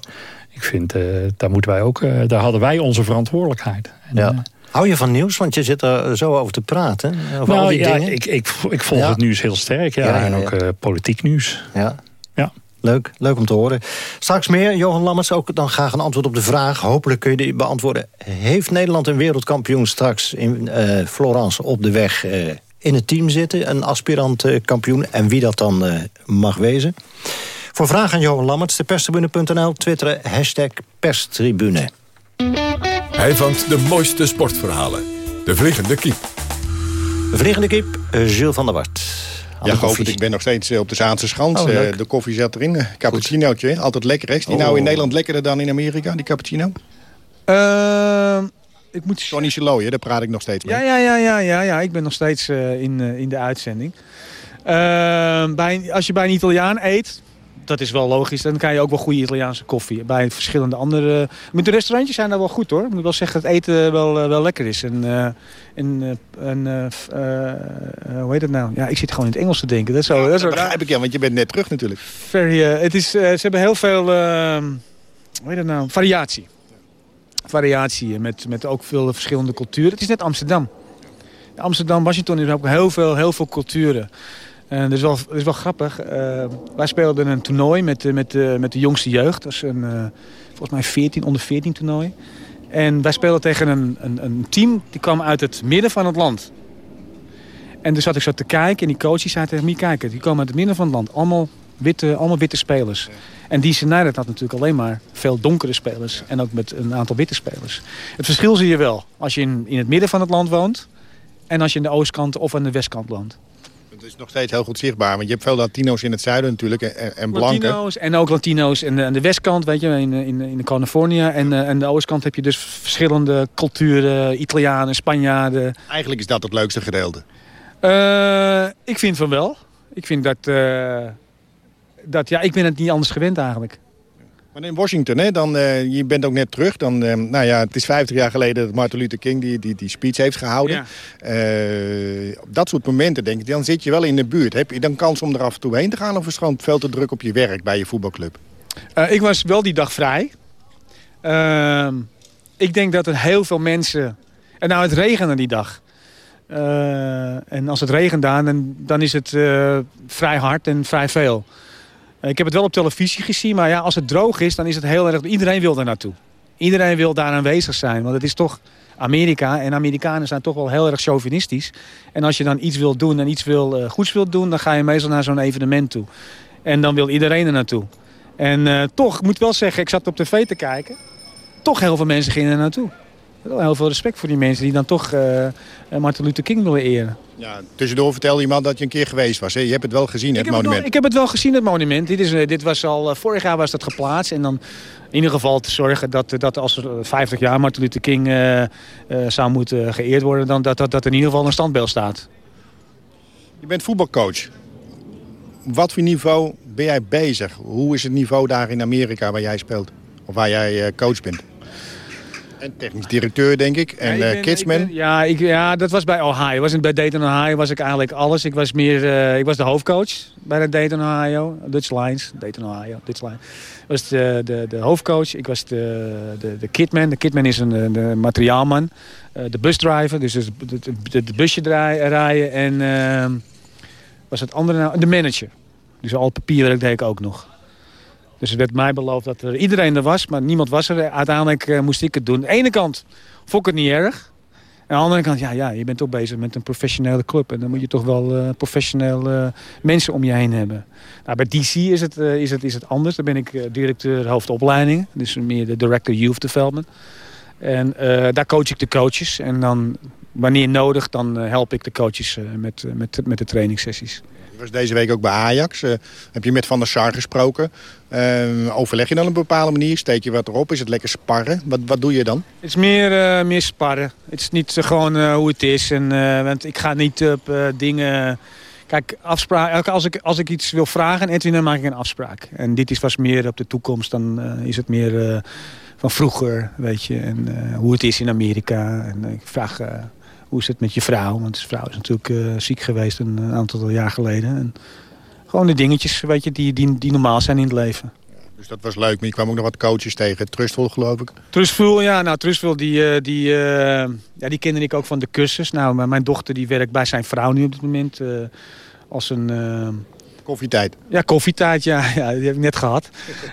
[SPEAKER 17] ik vind, daar, moeten wij ook, daar hadden wij onze verantwoordelijkheid. En,
[SPEAKER 14] ja. Hou je van nieuws? Want je zit er zo over te praten. Over
[SPEAKER 17] nou,
[SPEAKER 14] al die
[SPEAKER 17] ja,
[SPEAKER 14] dingen.
[SPEAKER 17] Ik, ik, ik volg
[SPEAKER 14] Ja.
[SPEAKER 17] het nieuws heel sterk. Ja,
[SPEAKER 14] Ja,
[SPEAKER 17] en ook eh, politiek nieuws.
[SPEAKER 14] Ja.
[SPEAKER 17] Ja.
[SPEAKER 14] Leuk, leuk om te horen. Straks meer, Johan Lammers, ook dan graag een antwoord op de vraag. Hopelijk kun je die beantwoorden. Heeft Nederland een wereldkampioen straks in eh, Florence op de weg eh, in het team zitten? Een aspirant eh, kampioen en wie dat dan eh, mag wezen? Voor vragen aan Johan Lammerts, de perstribune.nl, twitteren, hashtag perstribune.
[SPEAKER 1] Hij vangt de mooiste sportverhalen. De Vliegende Kiep.
[SPEAKER 14] Vliegende kip, eh, Jules van der Wart.
[SPEAKER 20] Ja,
[SPEAKER 14] de koffie.
[SPEAKER 20] ik ben nog steeds eh, op de Zaanse Schans.
[SPEAKER 14] Oh,
[SPEAKER 20] Eh, de koffie zat erin. Eh, Cappuccinootje, altijd lekker. Is die
[SPEAKER 14] Oh.
[SPEAKER 20] nou in Nederland lekkerder dan in Amerika, die cappuccino?
[SPEAKER 21] Ehm, ik moet...
[SPEAKER 20] Tony Chaloy, daar praat ik nog steeds mee.
[SPEAKER 21] Ja, ja, ja, ja, ja, ja. ik ben nog steeds eh, in, eh, in de uitzending. Ehm, bij, als je bij een Italiaan eet, dat is wel logisch, dan krijg je ook wel goede Italiaanse koffie. Bij verschillende andere... Met de restaurantjes zijn daar wel goed hoor. Ik moet wel zeggen dat het eten wel, eh, wel lekker is. En, eh, en, eh, en hoe heet het nou? Ja, ik zit gewoon in het Engels te denken. Dat is zo, dat
[SPEAKER 20] dat begrijp ik ja, want je bent net terug natuurlijk.
[SPEAKER 21] Very, het is, ze hebben heel veel hoe heet het nou? variatie. Variatie met, met ook veel verschillende culturen. Het is net Amsterdam. Amsterdam, Washington is ook heel veel, heel veel culturen. En dat is wel, dat is wel grappig. Eh, wij speelden een toernooi met, met, met de jongste jeugd. Dat is een, eh, volgens mij 14, onder 14 toernooi. En wij speelden tegen een, een, een team die kwam uit het midden van het land. En dus zat ik zo te kijken en die coach die zei tegen me... kijken, die komen uit het midden van het land. Allemaal witte, allemaal witte spelers. En DC United had natuurlijk alleen maar veel donkere spelers. En ook met een aantal witte spelers. Het verschil zie je wel als je in, in het midden van het land woont... en als je in de oostkant of aan de westkant woont.
[SPEAKER 20] Het is nog steeds heel goed zichtbaar, want je hebt veel Latino's in het zuiden natuurlijk en, en blanken.
[SPEAKER 21] Latino's en ook Latino's aan de, aan de westkant, weet je, in, in, in Californië. En aan de oostkant heb je dus verschillende culturen, Italianen, Spanjaarden.
[SPEAKER 20] Eigenlijk is dat het leukste gedeelte.
[SPEAKER 21] Uh, ik vind van wel. Ik vind dat, uh, dat, ja, ik ben het niet anders gewend eigenlijk.
[SPEAKER 20] Maar in Washington, hè, dan, uh, je bent ook net terug. Dan, uh, nou ja, het is 50 jaar geleden dat Martin Luther King die, die, die speech heeft gehouden. Ja. Uh, op dat soort momenten, denk ik, dan zit je wel in de buurt. Heb je dan kans om er af en toe heen te gaan? Of is het gewoon veel te druk op je werk bij je voetbalclub?
[SPEAKER 21] ik was wel die dag vrij. Ehm, ik denk dat er heel veel mensen... En nou, het regende die dag. en als het regent dan, dan is het vrij hard en vrij veel. Ik heb het wel op televisie gezien, maar ja, als het droog is, dan is het heel erg... Iedereen wil daar naartoe. Iedereen wil daar aanwezig zijn, want het is toch Amerika. En Amerikanen zijn toch wel heel erg chauvinistisch. En als je dan iets wil doen en iets wil, uh, goeds wil doen, dan ga je meestal naar zo'n evenement toe. En dan wil iedereen er naartoe. En uh, toch, ik moet wel zeggen, ik zat op tv te kijken. Toch heel veel mensen gingen er naartoe. Wel heel veel respect voor die mensen die dan toch uh, Martin Luther King willen eren.
[SPEAKER 20] Ja, tussendoor vertelde iemand dat je een keer geweest was. Hè? Je hebt het wel gezien, het
[SPEAKER 21] ik
[SPEAKER 20] monument.
[SPEAKER 21] Het wel, ik heb het wel gezien, het monument. Dit, is, dit was al, vorig jaar was dat geplaatst. En dan in ieder geval te zorgen dat, dat als er 50 jaar Martin Luther King uh, zou moeten geëerd worden... Dan dat, dat, dat in ieder geval een standbeeld staat.
[SPEAKER 20] Je bent voetbalcoach. Op wat voor niveau ben jij bezig? Hoe is het niveau daar in Amerika waar jij speelt? Of waar jij coach bent? En technisch directeur, denk ik. En ja, ik ben, kidsman.
[SPEAKER 21] Ik ben, ja, ik, ja, dat was bij Ohio. Was bij Dayton, Ohio was ik eigenlijk alles. Ik was, meer, uh, ik was de hoofdcoach bij de Dayton, Ohio. Dutch Lines. Dayton, Ohio. Dutch Lines. Ik was de, de, de hoofdcoach. Ik was de, de, de kidman. De kidman is een de materiaalman. Uh, de busdriver. Dus de, de, de busje draaien, rijden. En uh, was het andere nou? De manager. Dus al papierwerk deed ik ook nog. Dus het werd mij beloofd dat er iedereen er was, maar niemand was er. Uiteindelijk uh, moest ik het doen. Aan de ene kant vond ik het niet erg. Aan de andere kant, ja, ja je bent toch bezig met een professionele club. En dan moet je toch wel uh, professionele mensen om je heen hebben. Nou, bij DC is het, is, het, is het anders. Daar ben ik directeur hoofdopleiding. Dus meer de director youth development. En daar coach ik de coaches. En dan, wanneer nodig, dan help ik de coaches met, met, met de trainingssessies.
[SPEAKER 20] Was deze week ook bij Ajax. Uh, heb je met Van der Sar gesproken? Uh, overleg je dan op een bepaalde manier? Steek je wat erop? Is het lekker sparren? Wat, wat doe je dan?
[SPEAKER 21] Het is meer, uh, meer sparren. Het is niet gewoon hoe het is. En, want ik ga niet op dingen... Kijk, afspraak, als, ik, als ik iets wil vragen, Edwin, dan maak ik een afspraak. En dit is was meer op de toekomst. Dan is het meer van vroeger, weet je. En hoe het is in Amerika. En ik vraag hoe is het met je vrouw? Want zijn vrouw is natuurlijk uh, ziek geweest een, een, aantal jaar geleden. En gewoon de dingetjes weet je, die, die, die normaal zijn in het leven.
[SPEAKER 20] Dus dat was leuk, maar je kwam ook nog wat coaches tegen. Trustful geloof ik?
[SPEAKER 21] Trustful, ja. Nou, Trustful, die, die, uh, ja, die kende ik ook van de cursus. Nou, mijn dochter die werkt bij zijn vrouw nu op dit moment. Uh, als een...
[SPEAKER 20] Koffietijd.
[SPEAKER 21] Ja, koffietijd, ja. ja. Die heb ik net gehad.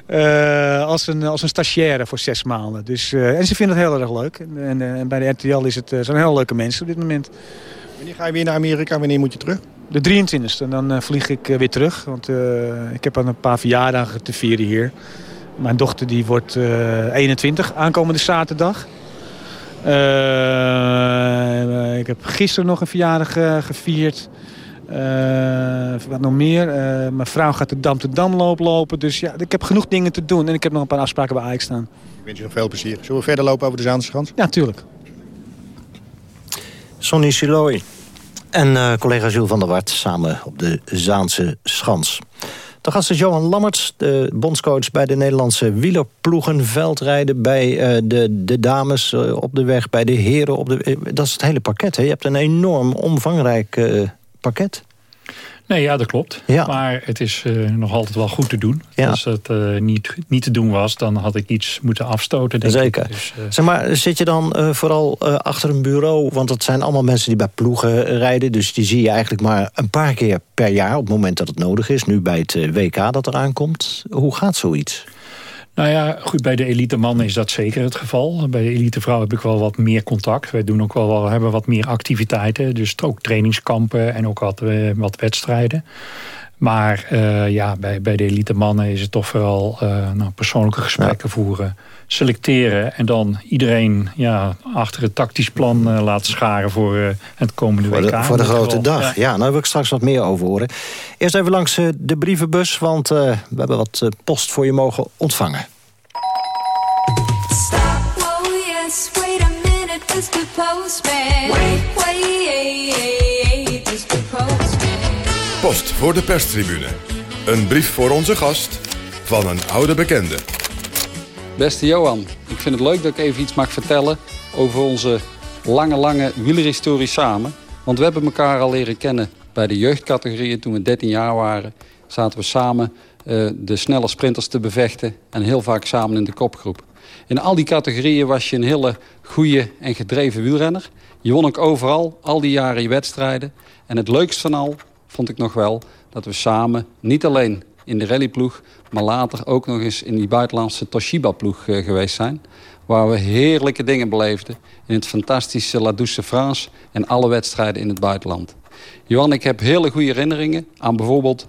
[SPEAKER 21] Uh, als, een, als een stagiaire voor zes maanden. Dus, uh, en ze vinden het heel erg leuk. En, en, en bij de RTL is het, zijn heel leuke mensen op dit moment.
[SPEAKER 20] Wanneer ga je weer naar Amerika? Wanneer moet je terug?
[SPEAKER 21] De 23e. En dan vlieg ik weer terug. Want ik heb al een paar verjaardagen te vieren hier. Mijn dochter die wordt 21 aankomende zaterdag. ik heb gisteren nog een verjaardag gevierd. Uh, wat nog meer? Uh, mijn vrouw gaat de Dam te Dam lopen. Dus ja, ik heb genoeg dingen te doen. En ik heb nog een paar afspraken bij Ajax staan.
[SPEAKER 20] Ik wens je nog veel plezier. Zullen we verder lopen over de Zaanse Schans?
[SPEAKER 21] Ja, tuurlijk.
[SPEAKER 14] Sonny Siloy en uh, collega Jules van der Wart samen op de Zaanse Schans. De gast is Johan Lammerts, de bondscoach bij de Nederlandse wielerploegen. Veldrijden bij uh, de, de dames uh, op de weg, bij de heren op de Dat is het hele pakket. Hè? Je hebt een enorm omvangrijk uh, pakket.
[SPEAKER 17] Nee, ja, dat klopt. Ja. Maar het is uh, nog altijd wel goed te doen. Ja. Als het uh, niet, niet te doen was, dan had ik iets moeten afstoten. Denk
[SPEAKER 14] Zeker.
[SPEAKER 17] Ik. Dus,
[SPEAKER 14] uh... zeg maar, zit je dan vooral achter een bureau? Want het zijn allemaal mensen die bij ploegen rijden. Dus die zie je eigenlijk maar een paar keer per jaar... op het moment dat het nodig is. Nu bij het WK dat eraan komt. Hoe gaat zoiets?
[SPEAKER 17] Nou ja, goed, bij de elite mannen is dat zeker het geval. Bij de elite vrouw heb ik wel wat meer contact. Wij doen ook wel, hebben wat meer activiteiten. Dus ook trainingskampen en ook wat, wat wedstrijden. Maar uh, ja, bij, bij de elite mannen is het toch vooral uh, nou, persoonlijke gesprekken voeren. Selecteren en dan iedereen ja, achter het tactisch plan uh, laten scharen voor het komende
[SPEAKER 14] voor
[SPEAKER 17] WK.
[SPEAKER 14] De, voor de grote dag. Ja. ja, nou wil ik straks wat meer over horen. Eerst even langs de brievenbus, want we hebben wat post voor je mogen ontvangen. Stop, oh yes, wait a minute, Mr. Postman. Wait,
[SPEAKER 1] wait, Mr. Post voor de perstribune. Een brief voor onze gast van een oude bekende.
[SPEAKER 22] Beste Johan, ik vind het leuk dat ik even iets mag vertellen... over onze lange, lange wielerhistorie samen. Want we hebben elkaar al leren kennen bij de jeugdcategorieën. Toen we 13 jaar waren, zaten we samen uh, de snelle sprinters te bevechten... en heel vaak samen in de kopgroep. In al die categorieën was je een hele goede en gedreven wielrenner. Je won ook overal, al die jaren je wedstrijden. En het leukst van al vond ik nog wel dat we samen, niet alleen in de rallyploeg... maar later ook nog eens in die buitenlandse Toshiba-ploeg uh, geweest zijn. Waar we heerlijke dingen beleefden in het fantastische La Douce France... en alle wedstrijden in het buitenland. Johan, ik heb hele goede herinneringen aan bijvoorbeeld...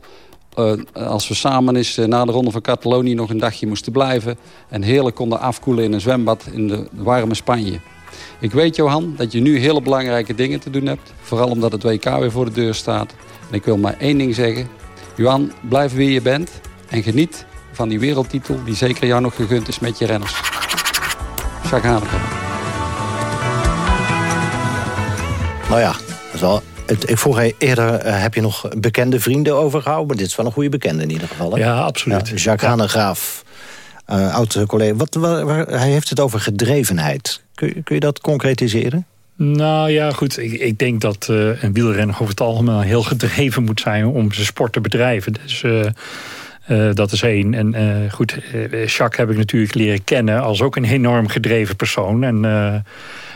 [SPEAKER 22] Uh, als we samen eens uh, na de Ronde van Catalonië nog een dagje moesten blijven... en heerlijk konden afkoelen in een zwembad in de warme Spanje. Ik weet, Johan, dat je nu hele belangrijke dingen te doen hebt. Vooral omdat het WK weer voor de deur staat. En ik wil maar één ding zeggen. Johan, blijf wie je bent. En geniet van die wereldtitel die zeker jou nog gegund is met je renners. Jacques.
[SPEAKER 14] Nou ja, dat is wel ik vroeg eerder, eh, heb je nog bekende vrienden overgehouden? Maar dit is wel een goede bekende in ieder geval. Hè?
[SPEAKER 17] Ja, absoluut. Ja,
[SPEAKER 14] Jacques Hanegraaf, uh, oud collega. Wat, waar, hij heeft het over gedrevenheid. Kun, kun je dat concretiseren?
[SPEAKER 17] Nou ja, goed. Ik, ik denk dat uh, een wielrenner over het algemeen heel gedreven moet zijn om zijn sport te bedrijven. Dus uh, uh, dat is één. En goed, Jacques heb ik natuurlijk leren kennen als ook een enorm gedreven persoon. En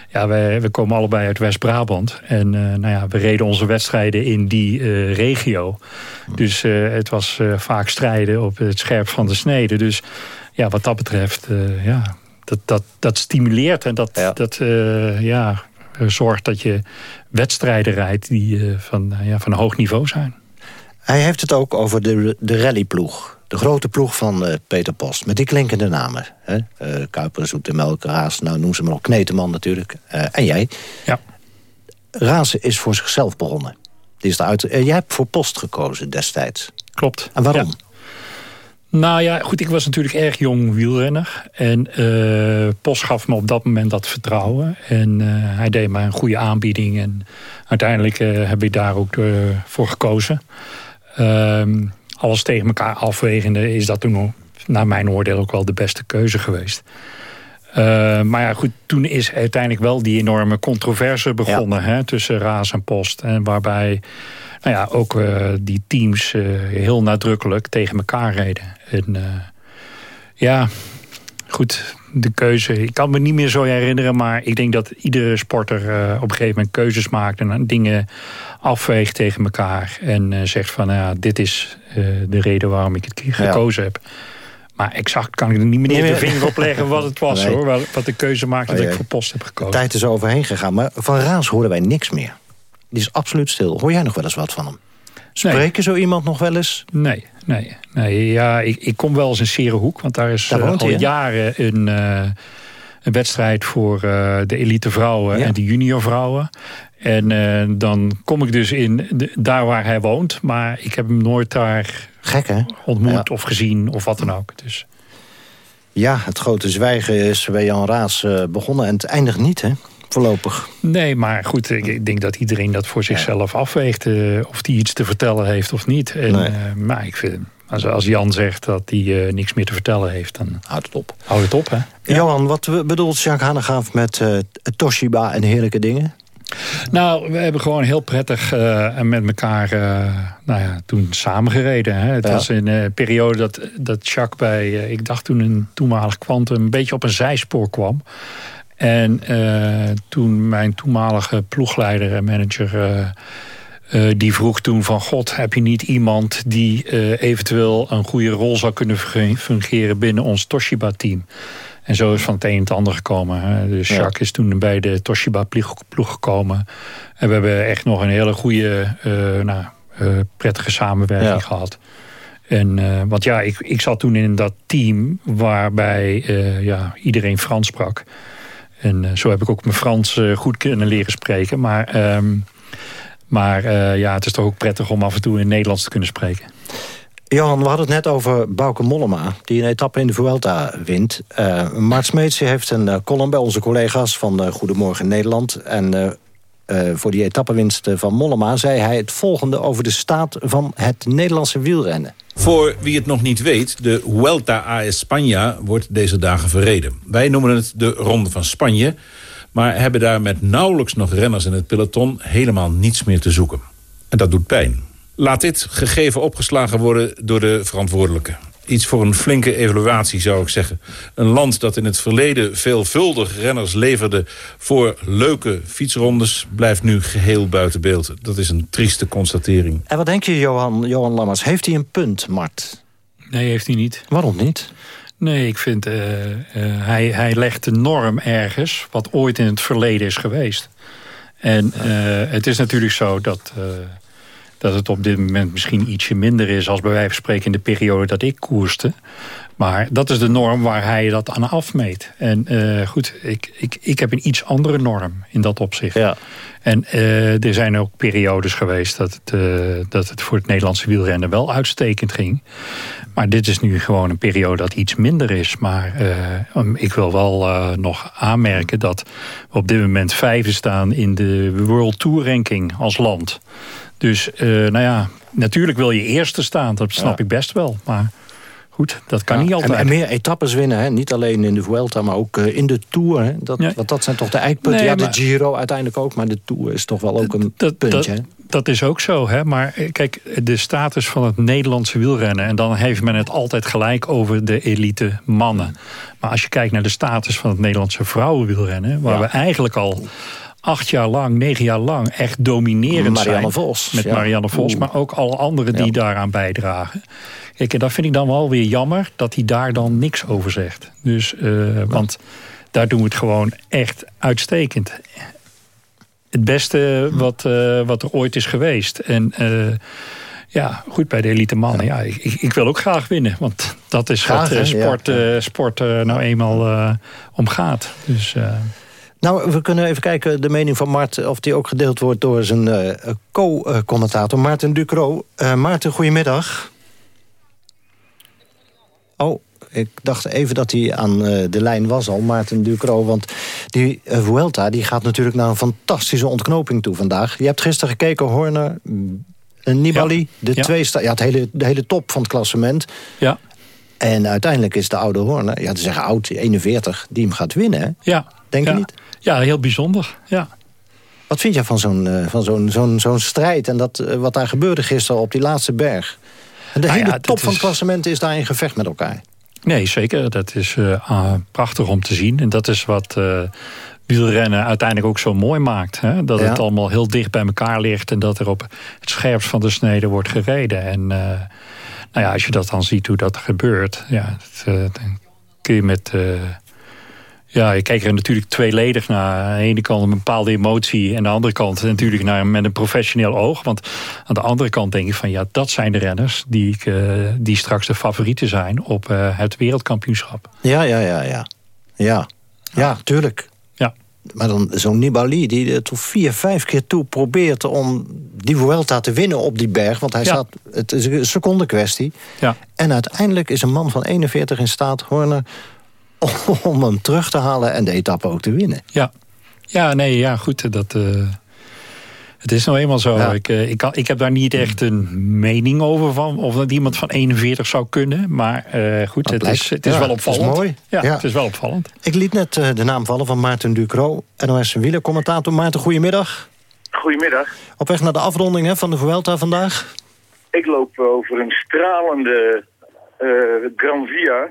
[SPEAKER 17] ja, wij, we komen allebei uit West-Brabant. En nou ja, we reden onze wedstrijden in die regio. Dus het was vaak strijden op het scherp van de snede. Dus ja, wat dat betreft, ja, dat, dat, dat stimuleert en dat, ja. dat ja, eh, zorgt dat je wedstrijden rijdt die eh, van, ja, van hoog niveau zijn.
[SPEAKER 14] Hij heeft het ook over de, de rallyploeg. De grote ploeg van uh, Peter Post. Met die klinkende namen. Hè? Uh, Kuiper, Zoetemelk, Raas, nou noem ze maar op. Kneteman natuurlijk. Uh, en jij.
[SPEAKER 17] Ja.
[SPEAKER 14] Razen is voor zichzelf begonnen. Die is eruit, jij hebt voor Post gekozen destijds.
[SPEAKER 17] Klopt.
[SPEAKER 14] En waarom?
[SPEAKER 17] Ja. Nou ja, goed, ik was natuurlijk erg jong wielrenner. En uh, Pos gaf me op dat moment dat vertrouwen. En uh, hij deed me een goede aanbieding. En uiteindelijk uh, heb ik daar ook voor gekozen. Um, alles tegen elkaar afwegende is dat toen naar mijn oordeel ook wel de beste keuze geweest. maar ja, goed, toen is uiteindelijk wel die enorme controverse begonnen ja. hè, tussen Raas en Post. En waarbij nou ja, ook uh, die teams uh, heel nadrukkelijk tegen elkaar reden. En uh, ja, goed, de keuze. Ik kan me niet meer zo herinneren, maar ik denk dat iedere sporter op een gegeven moment keuzes maakt en dingen afweegt tegen elkaar. En zegt van ja, dit is de reden waarom ik het gekozen ja. heb. Maar exact kan ik er niet meer nee, de vinger op leggen wat het was nee. hoor. Wat de keuze maakte oh, dat ik voor post heb gekozen.
[SPEAKER 14] De tijd is overheen gegaan, maar van Raas horen wij niks meer. Die is absoluut stil. Hoor jij nog wel eens wat van hem? Spreken nee. zo iemand nog wel eens?
[SPEAKER 17] Nee, nee. nee ja, ik, ik kom wel eens in Serenhoek. Want daar is
[SPEAKER 14] daar
[SPEAKER 17] uh,
[SPEAKER 14] al
[SPEAKER 17] jaren een, uh, een wedstrijd voor uh, de elite vrouwen ja. en de junior vrouwen. En dan kom ik dus in de, daar waar hij woont. Maar ik heb hem nooit daar
[SPEAKER 14] Gek, hè?
[SPEAKER 17] ontmoet ja. of gezien of wat dan ook. Dus.
[SPEAKER 14] Ja, het grote zwijgen is bij Jan Raas begonnen en het eindigt niet, hè? Voorlopig.
[SPEAKER 17] Nee, maar goed, ik denk dat iedereen dat voor zichzelf ja. afweegt. Uh, of die iets te vertellen heeft of niet. En, nee. uh, maar ik vind, als, als Jan zegt dat hij uh, niks meer te vertellen heeft, dan
[SPEAKER 14] houd het op.
[SPEAKER 17] Houd het op, hè.
[SPEAKER 14] Ja. Johan, wat bedoelt Jacques Hanegaaf met Toshiba en heerlijke dingen?
[SPEAKER 17] Nou, we hebben gewoon heel prettig uh, met elkaar uh, nou ja, toen samengereden. Hè. Het ja. was een uh, periode dat, dat Jacques bij, ik dacht toen een toenmalig kwantum... een beetje op een zijspoor kwam. En uh, toen mijn toenmalige ploegleider en manager... Uh, uh, die vroeg toen van... God, heb je niet iemand die eventueel een goede rol zou kunnen fungeren... binnen ons Toshiba-team? En zo is van het een en het ander gekomen. Hè. Dus Jacques ja. is toen bij de Toshiba-ploeg gekomen. En we hebben echt nog een hele goede... nou, prettige samenwerking gehad. En, want ja, ik, ik zat toen in dat team waarbij ja, iedereen Frans sprak. En zo heb ik ook mijn Frans goed kunnen leren spreken. Maar, ehm, maar ja, het is toch ook prettig om af en toe in Nederlands te kunnen spreken.
[SPEAKER 14] Johan, we hadden het net over Bauke Mollema... die een etappe in de Vuelta wint. Uh, Mart heeft een column bij onze collega's van Goedemorgen Nederland. En voor die etappewinst van Mollema zei hij het volgende... over de staat van het Nederlandse wielrennen.
[SPEAKER 23] Voor wie het nog niet weet, de Vuelta a España wordt deze dagen verreden. Wij noemen het de Ronde van Spanje... maar hebben daar met nauwelijks nog renners in het peloton... helemaal niets meer te zoeken. En dat doet pijn. Laat dit gegeven opgeslagen worden door de verantwoordelijken. Iets voor een flinke evaluatie zou ik zeggen. Een land dat in het verleden veelvuldig renners leverde... voor leuke fietsrondes, blijft nu geheel buiten beeld. Dat is een trieste constatering.
[SPEAKER 14] En wat denk je, Johan, Johan Lammers? Heeft hij een punt, Mart?
[SPEAKER 17] Nee, heeft hij niet.
[SPEAKER 14] Waarom niet?
[SPEAKER 17] Nee, ik vind... Uh, uh, hij, hij legt de norm ergens... wat ooit in het verleden is geweest. En uh, het is natuurlijk zo dat dat het op dit moment misschien ietsje minder is... als bij wijze van spreken in de periode dat ik koerste. Maar dat is de norm waar hij dat aan afmeet. En uh, goed, ik, ik, ik heb een iets andere norm in dat opzicht. Ja. En uh, er zijn ook periodes geweest dat het, uh, dat het voor het Nederlandse wielrennen wel uitstekend ging. Maar dit is nu gewoon een periode dat iets minder is. Maar ik wil wel nog aanmerken dat we op dit moment vijven staan in de World Tour ranking als land. Dus uh, nou ja, natuurlijk wil je eerste staan. Dat snap ik best wel. Maar goed, dat kan niet altijd.
[SPEAKER 14] En, en, meer etappes winnen. Hè? Niet alleen in de Vuelta, maar ook uh, in de Tour. Hè? Dat, Want dat zijn toch de eikpunten. Nee, ja, de Giro uiteindelijk ook. Maar de Tour is toch wel ook een puntje.
[SPEAKER 17] Dat, dat is ook zo. Hè? Maar eh, kijk, de status van het Nederlandse wielrennen... en dan heeft men het altijd gelijk over de elite mannen. Maar als je kijkt naar de status van het Nederlandse vrouwenwielrennen... waar we eigenlijk al acht jaar lang, negen jaar lang echt dominerend
[SPEAKER 14] Marianne
[SPEAKER 17] zijn.
[SPEAKER 14] Vos.
[SPEAKER 17] Met Marianne Vos, maar ook alle anderen die daaraan bijdragen. Kijk, en dat vind ik dan wel weer jammer dat hij daar dan niks over zegt. Dus, uh, want daar doen we het gewoon echt uitstekend. Het beste wat, uh, wat er ooit is geweest. En uh, ja, goed, bij de elite mannen. Ja, ik, ik, wil ook graag winnen. Want dat is graag, wat sport, ja. sport nou eenmaal om gaat. Dus...
[SPEAKER 14] Nou, we kunnen even kijken, de mening van Mart... of die ook gedeeld wordt door zijn uh, co-commentator Maarten Ducro. Uh, Maarten, goedemiddag. Oh, ik dacht even dat hij aan uh, de lijn was al, Maarten Ducro. Want die Vuelta die gaat natuurlijk naar een fantastische ontknoping toe vandaag. Je hebt gisteren gekeken, Horner, Nibali, ja. de, ja. Twee ja, het hele, de hele top van het klassement.
[SPEAKER 17] Ja.
[SPEAKER 14] En uiteindelijk is de oude Horner, ja, te zeggen oud, 41, die hem gaat winnen.
[SPEAKER 17] Ja.
[SPEAKER 14] Denk
[SPEAKER 17] je
[SPEAKER 14] niet?
[SPEAKER 17] Ja, heel bijzonder. Ja.
[SPEAKER 14] Wat vind jij van zo'n uh, van zo'n zo'n zo'n strijd en dat, uh, wat daar gebeurde gisteren op die laatste berg? De nou hele ja, top van het klassement is daar in gevecht met elkaar.
[SPEAKER 17] Nee, zeker. Dat is uh, prachtig om te zien. En dat is wat wielrennen uiteindelijk ook zo mooi maakt. Hè? Dat ja. het allemaal heel dicht bij elkaar ligt... en dat er op het scherpst van de snede wordt gereden. En nou ja, als je dat dan ziet hoe dat gebeurt... Ja, dat, dan kun je met ja, je kijkt er natuurlijk tweeledig naar. Aan de ene kant een bepaalde emotie... en aan de andere kant natuurlijk naar, met een professioneel oog. Want aan de andere kant denk ik van... ja, dat zijn de renners die, ik, uh, die straks de favorieten zijn... op uh, het wereldkampioenschap.
[SPEAKER 14] Ja, ja, ja, ja. Ja, ja tuurlijk.
[SPEAKER 17] Ja.
[SPEAKER 14] Maar dan zo'n Nibali die er tot vier, vijf keer toe probeert... om die Vuelta te winnen op die berg. Want hij ja. staat, het is een seconde kwestie.
[SPEAKER 17] Ja.
[SPEAKER 14] En uiteindelijk is een man van 41 in staat... Horner <laughs> om hem terug te halen en de etappe ook te winnen.
[SPEAKER 17] Ja, ja nee, ja, goed. Dat, uh, het is nou eenmaal zo. Ja. Ik, uh, ik, kan, ik heb daar niet echt een mening over van. Of dat iemand van 41 zou kunnen. Maar uh, goed, het is, het is ja, wel opvallend.
[SPEAKER 14] Het is mooi.
[SPEAKER 17] Ja, ja, het is wel opvallend.
[SPEAKER 14] Ik liet net de naam vallen van Maarten Ducro. NOS wielercommentator. Maarten, goedemiddag.
[SPEAKER 24] Goedemiddag.
[SPEAKER 14] Op weg naar de afronding hè, van de Vuelta vandaag.
[SPEAKER 24] Ik loop over een stralende Gran Via.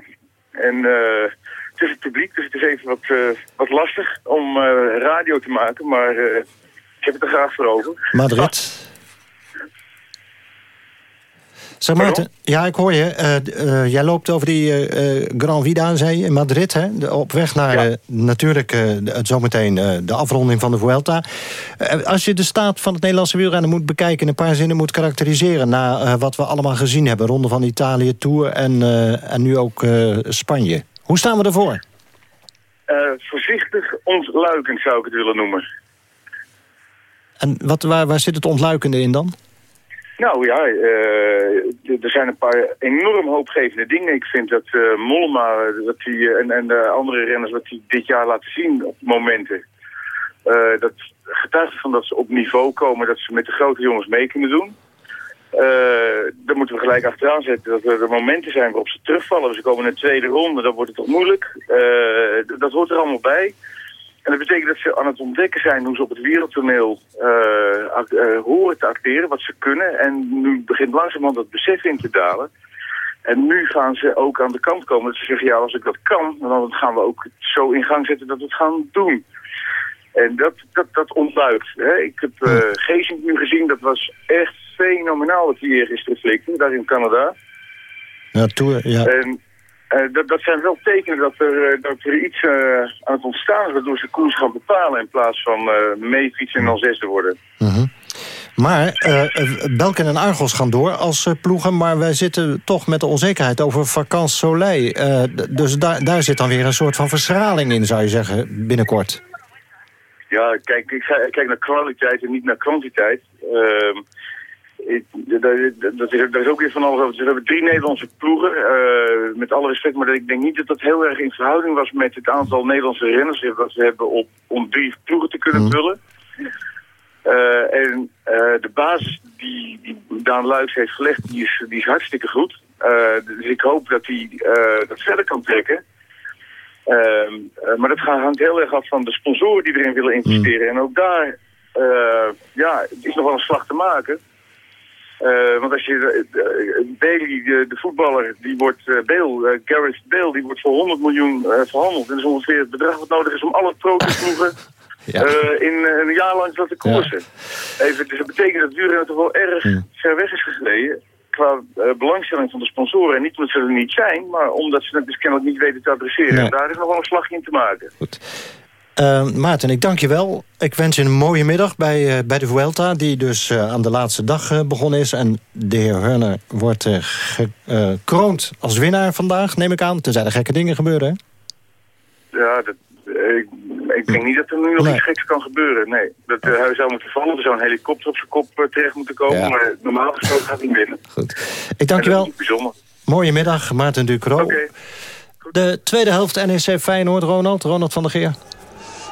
[SPEAKER 24] En het is het publiek, dus het is even wat, uh, wat lastig om uh, radio te maken, maar uh, ik heb het er graag voor over.
[SPEAKER 14] Madrid. Zeg Maarten, ja, ik hoor je. Eh, eh, jij loopt over die Gran Vida, zei je, in Madrid. Hè? Op weg naar natuurlijk het zometeen de afronding van de Vuelta. als je de staat van het Nederlandse wielrennen moet bekijken... in een paar zinnen moet karakteriseren... na wat we allemaal gezien hebben. Ronde van Italië, Tour en, en nu ook Spanje. Hoe staan we ervoor?
[SPEAKER 24] voorzichtig ontluikend zou ik het willen noemen.
[SPEAKER 14] En wat, waar, waar zit het ontluikende in dan?
[SPEAKER 24] Nou ja, uh, er zijn een paar enorm hoopgevende dingen. Ik vind dat uh, Mollema dat die, en, en de andere renners wat die dit jaar laten zien op momenten. Dat getuigt van dat ze op niveau komen, dat ze met de grote jongens mee kunnen doen. Daar moeten we gelijk achteraan zetten dat er momenten zijn waarop ze terugvallen. Ze komen in de tweede ronde, dan wordt het toch moeilijk. dat hoort er allemaal bij. En dat betekent dat ze aan het ontdekken zijn hoe ze op het wereldtoneel uh, horen te acteren, wat ze kunnen. En nu begint langzamerhand dat besef in te dalen. En nu gaan ze ook aan de kant komen dat ze zeggen, ja, als ik dat kan, dan gaan we ook zo in gang zetten dat we het gaan doen. En dat, dat, dat ontluikt. Hè. Ik heb uh, nu gezien, dat was echt gisteren flikte, daar in Canada.
[SPEAKER 14] Ja, toe, ja.
[SPEAKER 24] En, uh, dat, dat zijn wel tekenen dat er, uh, dat er iets uh, aan het ontstaan is... waardoor ze koers gaan bepalen in plaats van meefietsen en dan zesde worden.
[SPEAKER 14] -huh. Maar Belken en Argos gaan door als ploegen... maar wij zitten toch met de onzekerheid over Vacances Soleil. dus daar, daar zit dan weer een soort van verschraling in, zou je zeggen, binnenkort.
[SPEAKER 24] Ja, kijk, ik kijk naar kwaliteit en niet naar kwantiteit. Dat, is, is ook weer van alles over. We hebben drie Nederlandse ploegen, uh, met alle respect, maar ik denk niet dat dat heel erg in verhouding was met het aantal Nederlandse renners dat we hebben op, om drie ploegen te kunnen mhm. vullen. Uh, en uh, de basis die, die Daan Luijs heeft gelegd, die is, die is hartstikke goed. dus ik hoop dat hij dat verder kan trekken. Ehm, maar dat hangt heel erg af van de sponsoren die erin willen investeren. Mhm. En ook daar ja, het is nog wel een slag te maken. Uh, want als je uh, Bailey, de, de, voetballer, die wordt uh, Bale, Gareth Bale, die wordt voor 100 miljoen verhandeld. En dat is ongeveer het bedrag wat nodig is om alle pro-ploegen <laughs> ja. in een jaar lang te laten koersen. Ja. Even, dus dat betekent dat duurrennen toch wel erg ja. ver weg is gegleden qua belangstelling van de sponsoren. En niet omdat ze er niet zijn, maar omdat ze het dus kennelijk niet weten te adresseren. En daar is nog wel een slagje in te maken.
[SPEAKER 14] Goed. Uh, Maarten, ik dank je wel. Ik wens je een mooie middag bij, uh, bij de Vuelta... die dus uh, aan de laatste dag begonnen is. En de heer Hurner wordt gekroond als winnaar vandaag, neem ik aan. Tenzij er gekke dingen gebeuren, hè?
[SPEAKER 24] Ja, dat, ik, ik, denk niet dat er nu nog iets geks kan gebeuren. Nee, dat hij zou moeten vallen. Er zou een helikopter op zijn kop terecht moeten komen. Ja. Maar normaal gesproken gaat hij winnen.
[SPEAKER 14] Goed. Ik dank je wel. Mooie middag, Maarten Ducro.
[SPEAKER 24] Okay.
[SPEAKER 14] De tweede helft NEC Feyenoord, Ronald. Ronald van der Geer.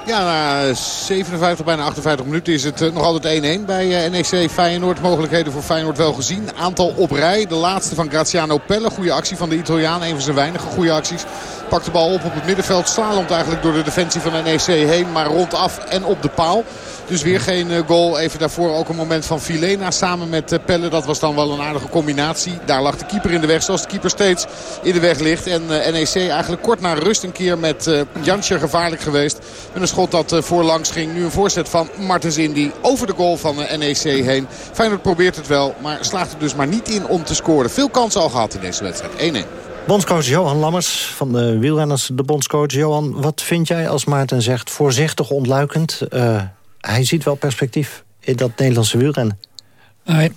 [SPEAKER 3] Ja, na 57, bijna 58 minuten is het eh, nog altijd 1-1 bij eh, NEC Feyenoord. Mogelijkheden voor Feyenoord wel gezien. Aantal op rij. De laatste van Graziano Pelle. Goede actie van de Italiaan. Een van zijn weinige goede acties. Pakt de bal op op het middenveld. Slalomt eigenlijk door de defensie van NEC heen. Maar rondaf en op de paal. Dus weer geen eh, goal. Even daarvoor ook een moment van Filena samen met Pelle. Dat was dan wel een aardige combinatie. Daar lag de keeper in de weg. Zoals de keeper steeds in de weg ligt. En NEC eigenlijk kort na rust een keer met Jansje gevaarlijk geweest. Met een schot dat voorlangs ging. Nu een voorzet van Martens Indy over de goal van NEC heen. Feyenoord probeert het wel, maar slaagt er dus maar niet in om te scoren. Veel kansen al gehad in deze wedstrijd. 1-1.
[SPEAKER 14] Bondscoach Johan Lammers van de wielrenners, de bondscoach. Johan, wat vind jij als Maarten zegt voorzichtig ontluikend? Uh, hij ziet wel perspectief in dat Nederlandse wielrennen. <clears throat>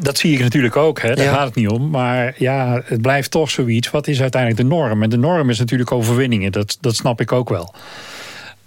[SPEAKER 17] Dat zie ik natuurlijk ook, hè. daar gaat het niet om. Maar ja, het blijft toch zoiets. Wat is uiteindelijk de norm? En de norm is natuurlijk overwinningen. Dat, dat snap ik ook wel.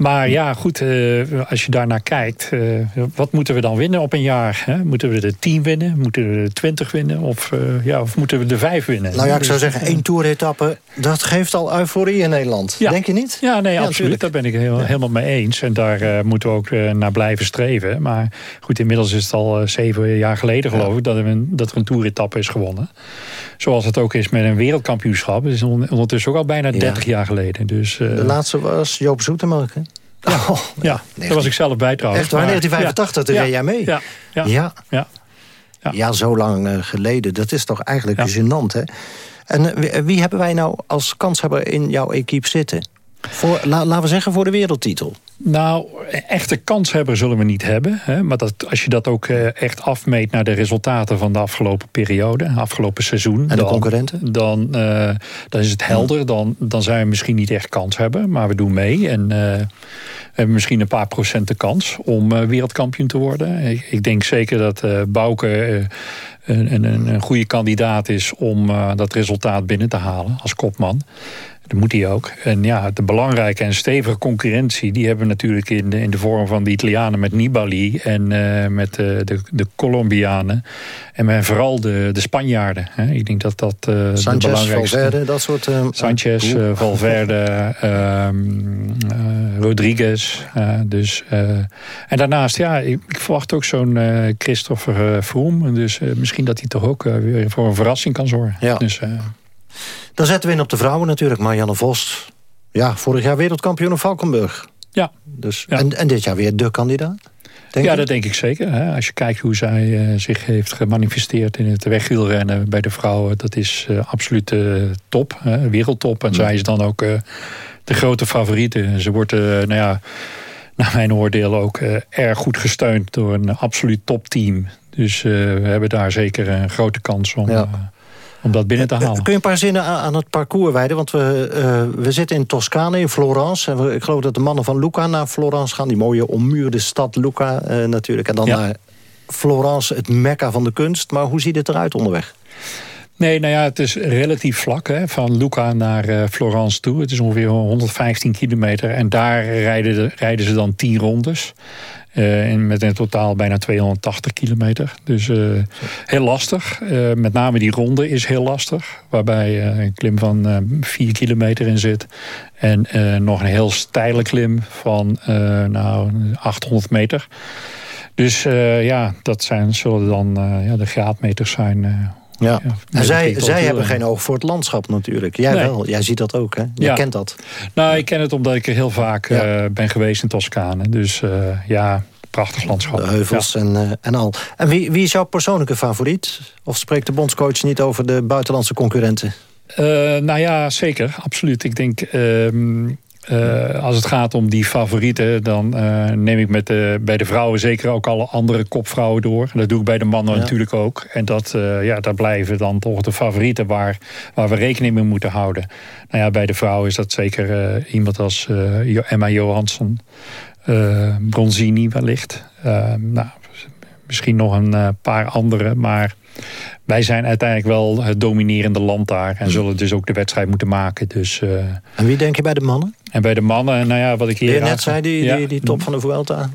[SPEAKER 17] Maar ja, goed, uh, als je daarnaar kijkt... Uh, wat moeten we dan winnen op een jaar? Hè? Moeten we de 10 winnen? Moeten we de 20 winnen? Of, uh, ja, of moeten we de 5 winnen?
[SPEAKER 14] Nou ja, ik zou zeggen, één toeretappe... dat geeft al euforie in Nederland.
[SPEAKER 17] Ja.
[SPEAKER 14] Denk je niet?
[SPEAKER 17] Ja, nee, ja, absoluut. Daar ben ik heel, helemaal mee eens. En daar moeten we ook naar blijven streven. Maar goed, inmiddels is het al zeven jaar geleden, geloof ik... Dat er, een, dat er een toeretappe is gewonnen. Zoals het ook is met een wereldkampioenschap. Dat is ondertussen ook al bijna 30 jaar geleden. Dus,
[SPEAKER 14] de laatste was Joop Zoetemelk, hè?
[SPEAKER 17] Ja, oh, ja, daar was ik zelf bij trouwens.
[SPEAKER 14] Echt waar, 1985, daar reed jij mee?
[SPEAKER 17] Ja. Ja.
[SPEAKER 14] ja. ja. ja. zo lang uh, geleden. Dat is toch eigenlijk ja. gênant, hè? En wie, wie, hebben wij nou als kanshebber in jouw equipe zitten? Voor, la, laten we zeggen voor de wereldtitel.
[SPEAKER 17] Nou, echte kanshebber zullen we niet hebben. Hè? Maar dat, als je dat ook eh, echt afmeet naar de resultaten van de afgelopen periode, afgelopen seizoen.
[SPEAKER 14] En de concurrenten?
[SPEAKER 17] Dan, uh, dan is het helder. Dan, dan zijn we misschien niet echt kans hebben, maar we doen mee. En uh, we hebben misschien een paar procenten kans om wereldkampioen te worden. Ik, ik denk zeker dat Bouke een, een, een, goede kandidaat is om dat resultaat binnen te halen als kopman. Dat moet hij ook. En ja, de belangrijke en stevige concurrentie... die hebben we natuurlijk in de, in de vorm van de Italianen met Nibali... en uh, met de, de, de Colombianen. En met vooral de, de Spanjaarden. Hè. Ik denk dat dat uh,
[SPEAKER 14] Sanchez,
[SPEAKER 17] de belangrijkste...
[SPEAKER 14] Valverde, dat soort...
[SPEAKER 17] Sanchez, Valverde, um, <laughs> Rodriguez. dus, en daarnaast, ja, ik, ik verwacht ook zo'n Christopher Froome. Dus misschien dat hij toch ook weer voor een verrassing kan zorgen.
[SPEAKER 14] Ja.
[SPEAKER 17] Dus,
[SPEAKER 14] dan zetten we in op de vrouwen natuurlijk. Marianne Vos, ja, vorig jaar wereldkampioen op Valkenburg.
[SPEAKER 17] Ja.
[SPEAKER 14] Dus, En, en dit jaar weer de kandidaat?
[SPEAKER 17] Denk ja, dat denk ik zeker. Hè. Als je kijkt hoe zij uh, zich heeft gemanifesteerd in het wegwielrennen bij de vrouwen... dat is uh, absoluut uh, top, hè, wereldtop. En ja. zij is dan ook de grote favoriete. Ze wordt, nou ja, naar mijn oordeel ook erg goed gesteund... door een absoluut topteam. Dus we hebben daar zeker een grote kans om... Ja om dat binnen te halen.
[SPEAKER 14] Kun je een paar zinnen aan het parcours wijden? Want we, uh, we zitten in Toscane, in Florence. En we, ik geloof dat de mannen van Luca naar Florence gaan. Die mooie ommuurde stad Luca uh, natuurlijk. En dan ja. naar Florence, het mekka van de kunst. Maar hoe ziet het eruit onderweg?
[SPEAKER 17] Nee, nou ja, het is relatief vlak hè, van Luca naar uh, Florence toe. Het is ongeveer 115 kilometer. En daar rijden, de, rijden ze dan 10 rondes. Uh, met in totaal bijna 280 kilometer. Dus uh, heel lastig. Uh, met name die ronde is heel lastig. Waarbij een klim van 4 kilometer in zit. En nog een heel steile klim van nou, 800 meter. Dus ja, dat zijn, zullen dan ja, de graadmeters zijn
[SPEAKER 14] ja. ja en zij, zij hebben geen oog voor het landschap natuurlijk. Jij nee. wel, jij ziet dat ook, hè? Jij ja. kent dat.
[SPEAKER 17] Nou, ik ken het omdat ik er heel vaak ja. uh, ben geweest in Toscane. Dus uh, ja, prachtig landschap.
[SPEAKER 14] De heuvels en, uh, en al. En wie, wie is jouw persoonlijke favoriet? Of spreekt de bondscoach niet over de buitenlandse concurrenten?
[SPEAKER 17] nou ja, zeker, absoluut. Ik denk... ehm, uh, als het gaat om die favorieten, dan uh, neem ik met de, bij de vrouwen zeker ook alle andere kopvrouwen door. Dat doe ik bij de mannen ja. natuurlijk ook. En dat, uh, ja, daar blijven dan toch de favorieten waar, waar we rekening mee moeten houden. Nou ja, bij de vrouwen is dat zeker iemand als Emma Johansson, Bronzini wellicht. nou, misschien nog een paar andere, maar wij zijn uiteindelijk wel het dominerende land daar. En zullen dus ook de wedstrijd moeten maken. Dus, uh...
[SPEAKER 14] En wie denk je bij de mannen?
[SPEAKER 17] En bij de mannen, nou ja, wat ik hier...
[SPEAKER 14] Je net zei, die, ja. die, die, top van de Vuelta.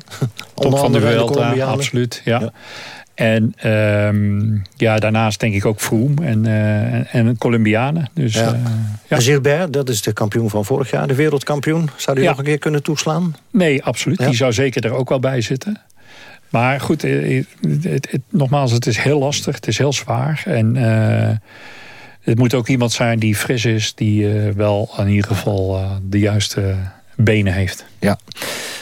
[SPEAKER 17] top <laughs> van de Vuelta, de absoluut, ja. ja. En um, ja, daarnaast denk ik ook Froome en, uh, en, en Colombianen. Dus, ja. Uh,
[SPEAKER 14] ja. Gilbert, dat is de kampioen van vorig jaar, de wereldkampioen. Zou die nog een keer kunnen toeslaan?
[SPEAKER 17] Nee, absoluut. Die zou zeker er ook wel bij zitten. Maar goed, het, het, het, nogmaals, het is heel lastig. Het is heel zwaar. En uh, het moet ook iemand zijn die fris is. Die uh, wel in ieder geval uh, de juiste benen heeft.
[SPEAKER 14] Ja.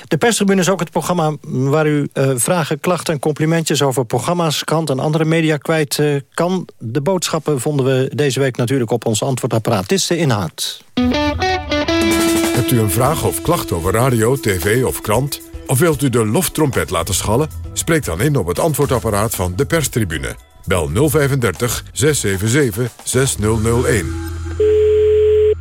[SPEAKER 14] De perstribune is ook het programma waar u vragen, klachten en complimentjes over programma's, krant en andere media kwijt kan. De boodschappen vonden we deze week natuurlijk op ons antwoordapparaat. Dit is de inhoud.
[SPEAKER 1] Hebt u een vraag of klacht over radio, tv of krant? Of wilt u de loftrompet laten schallen? Spreek dan in op het antwoordapparaat van de perstribune. Bel 035 677 6001.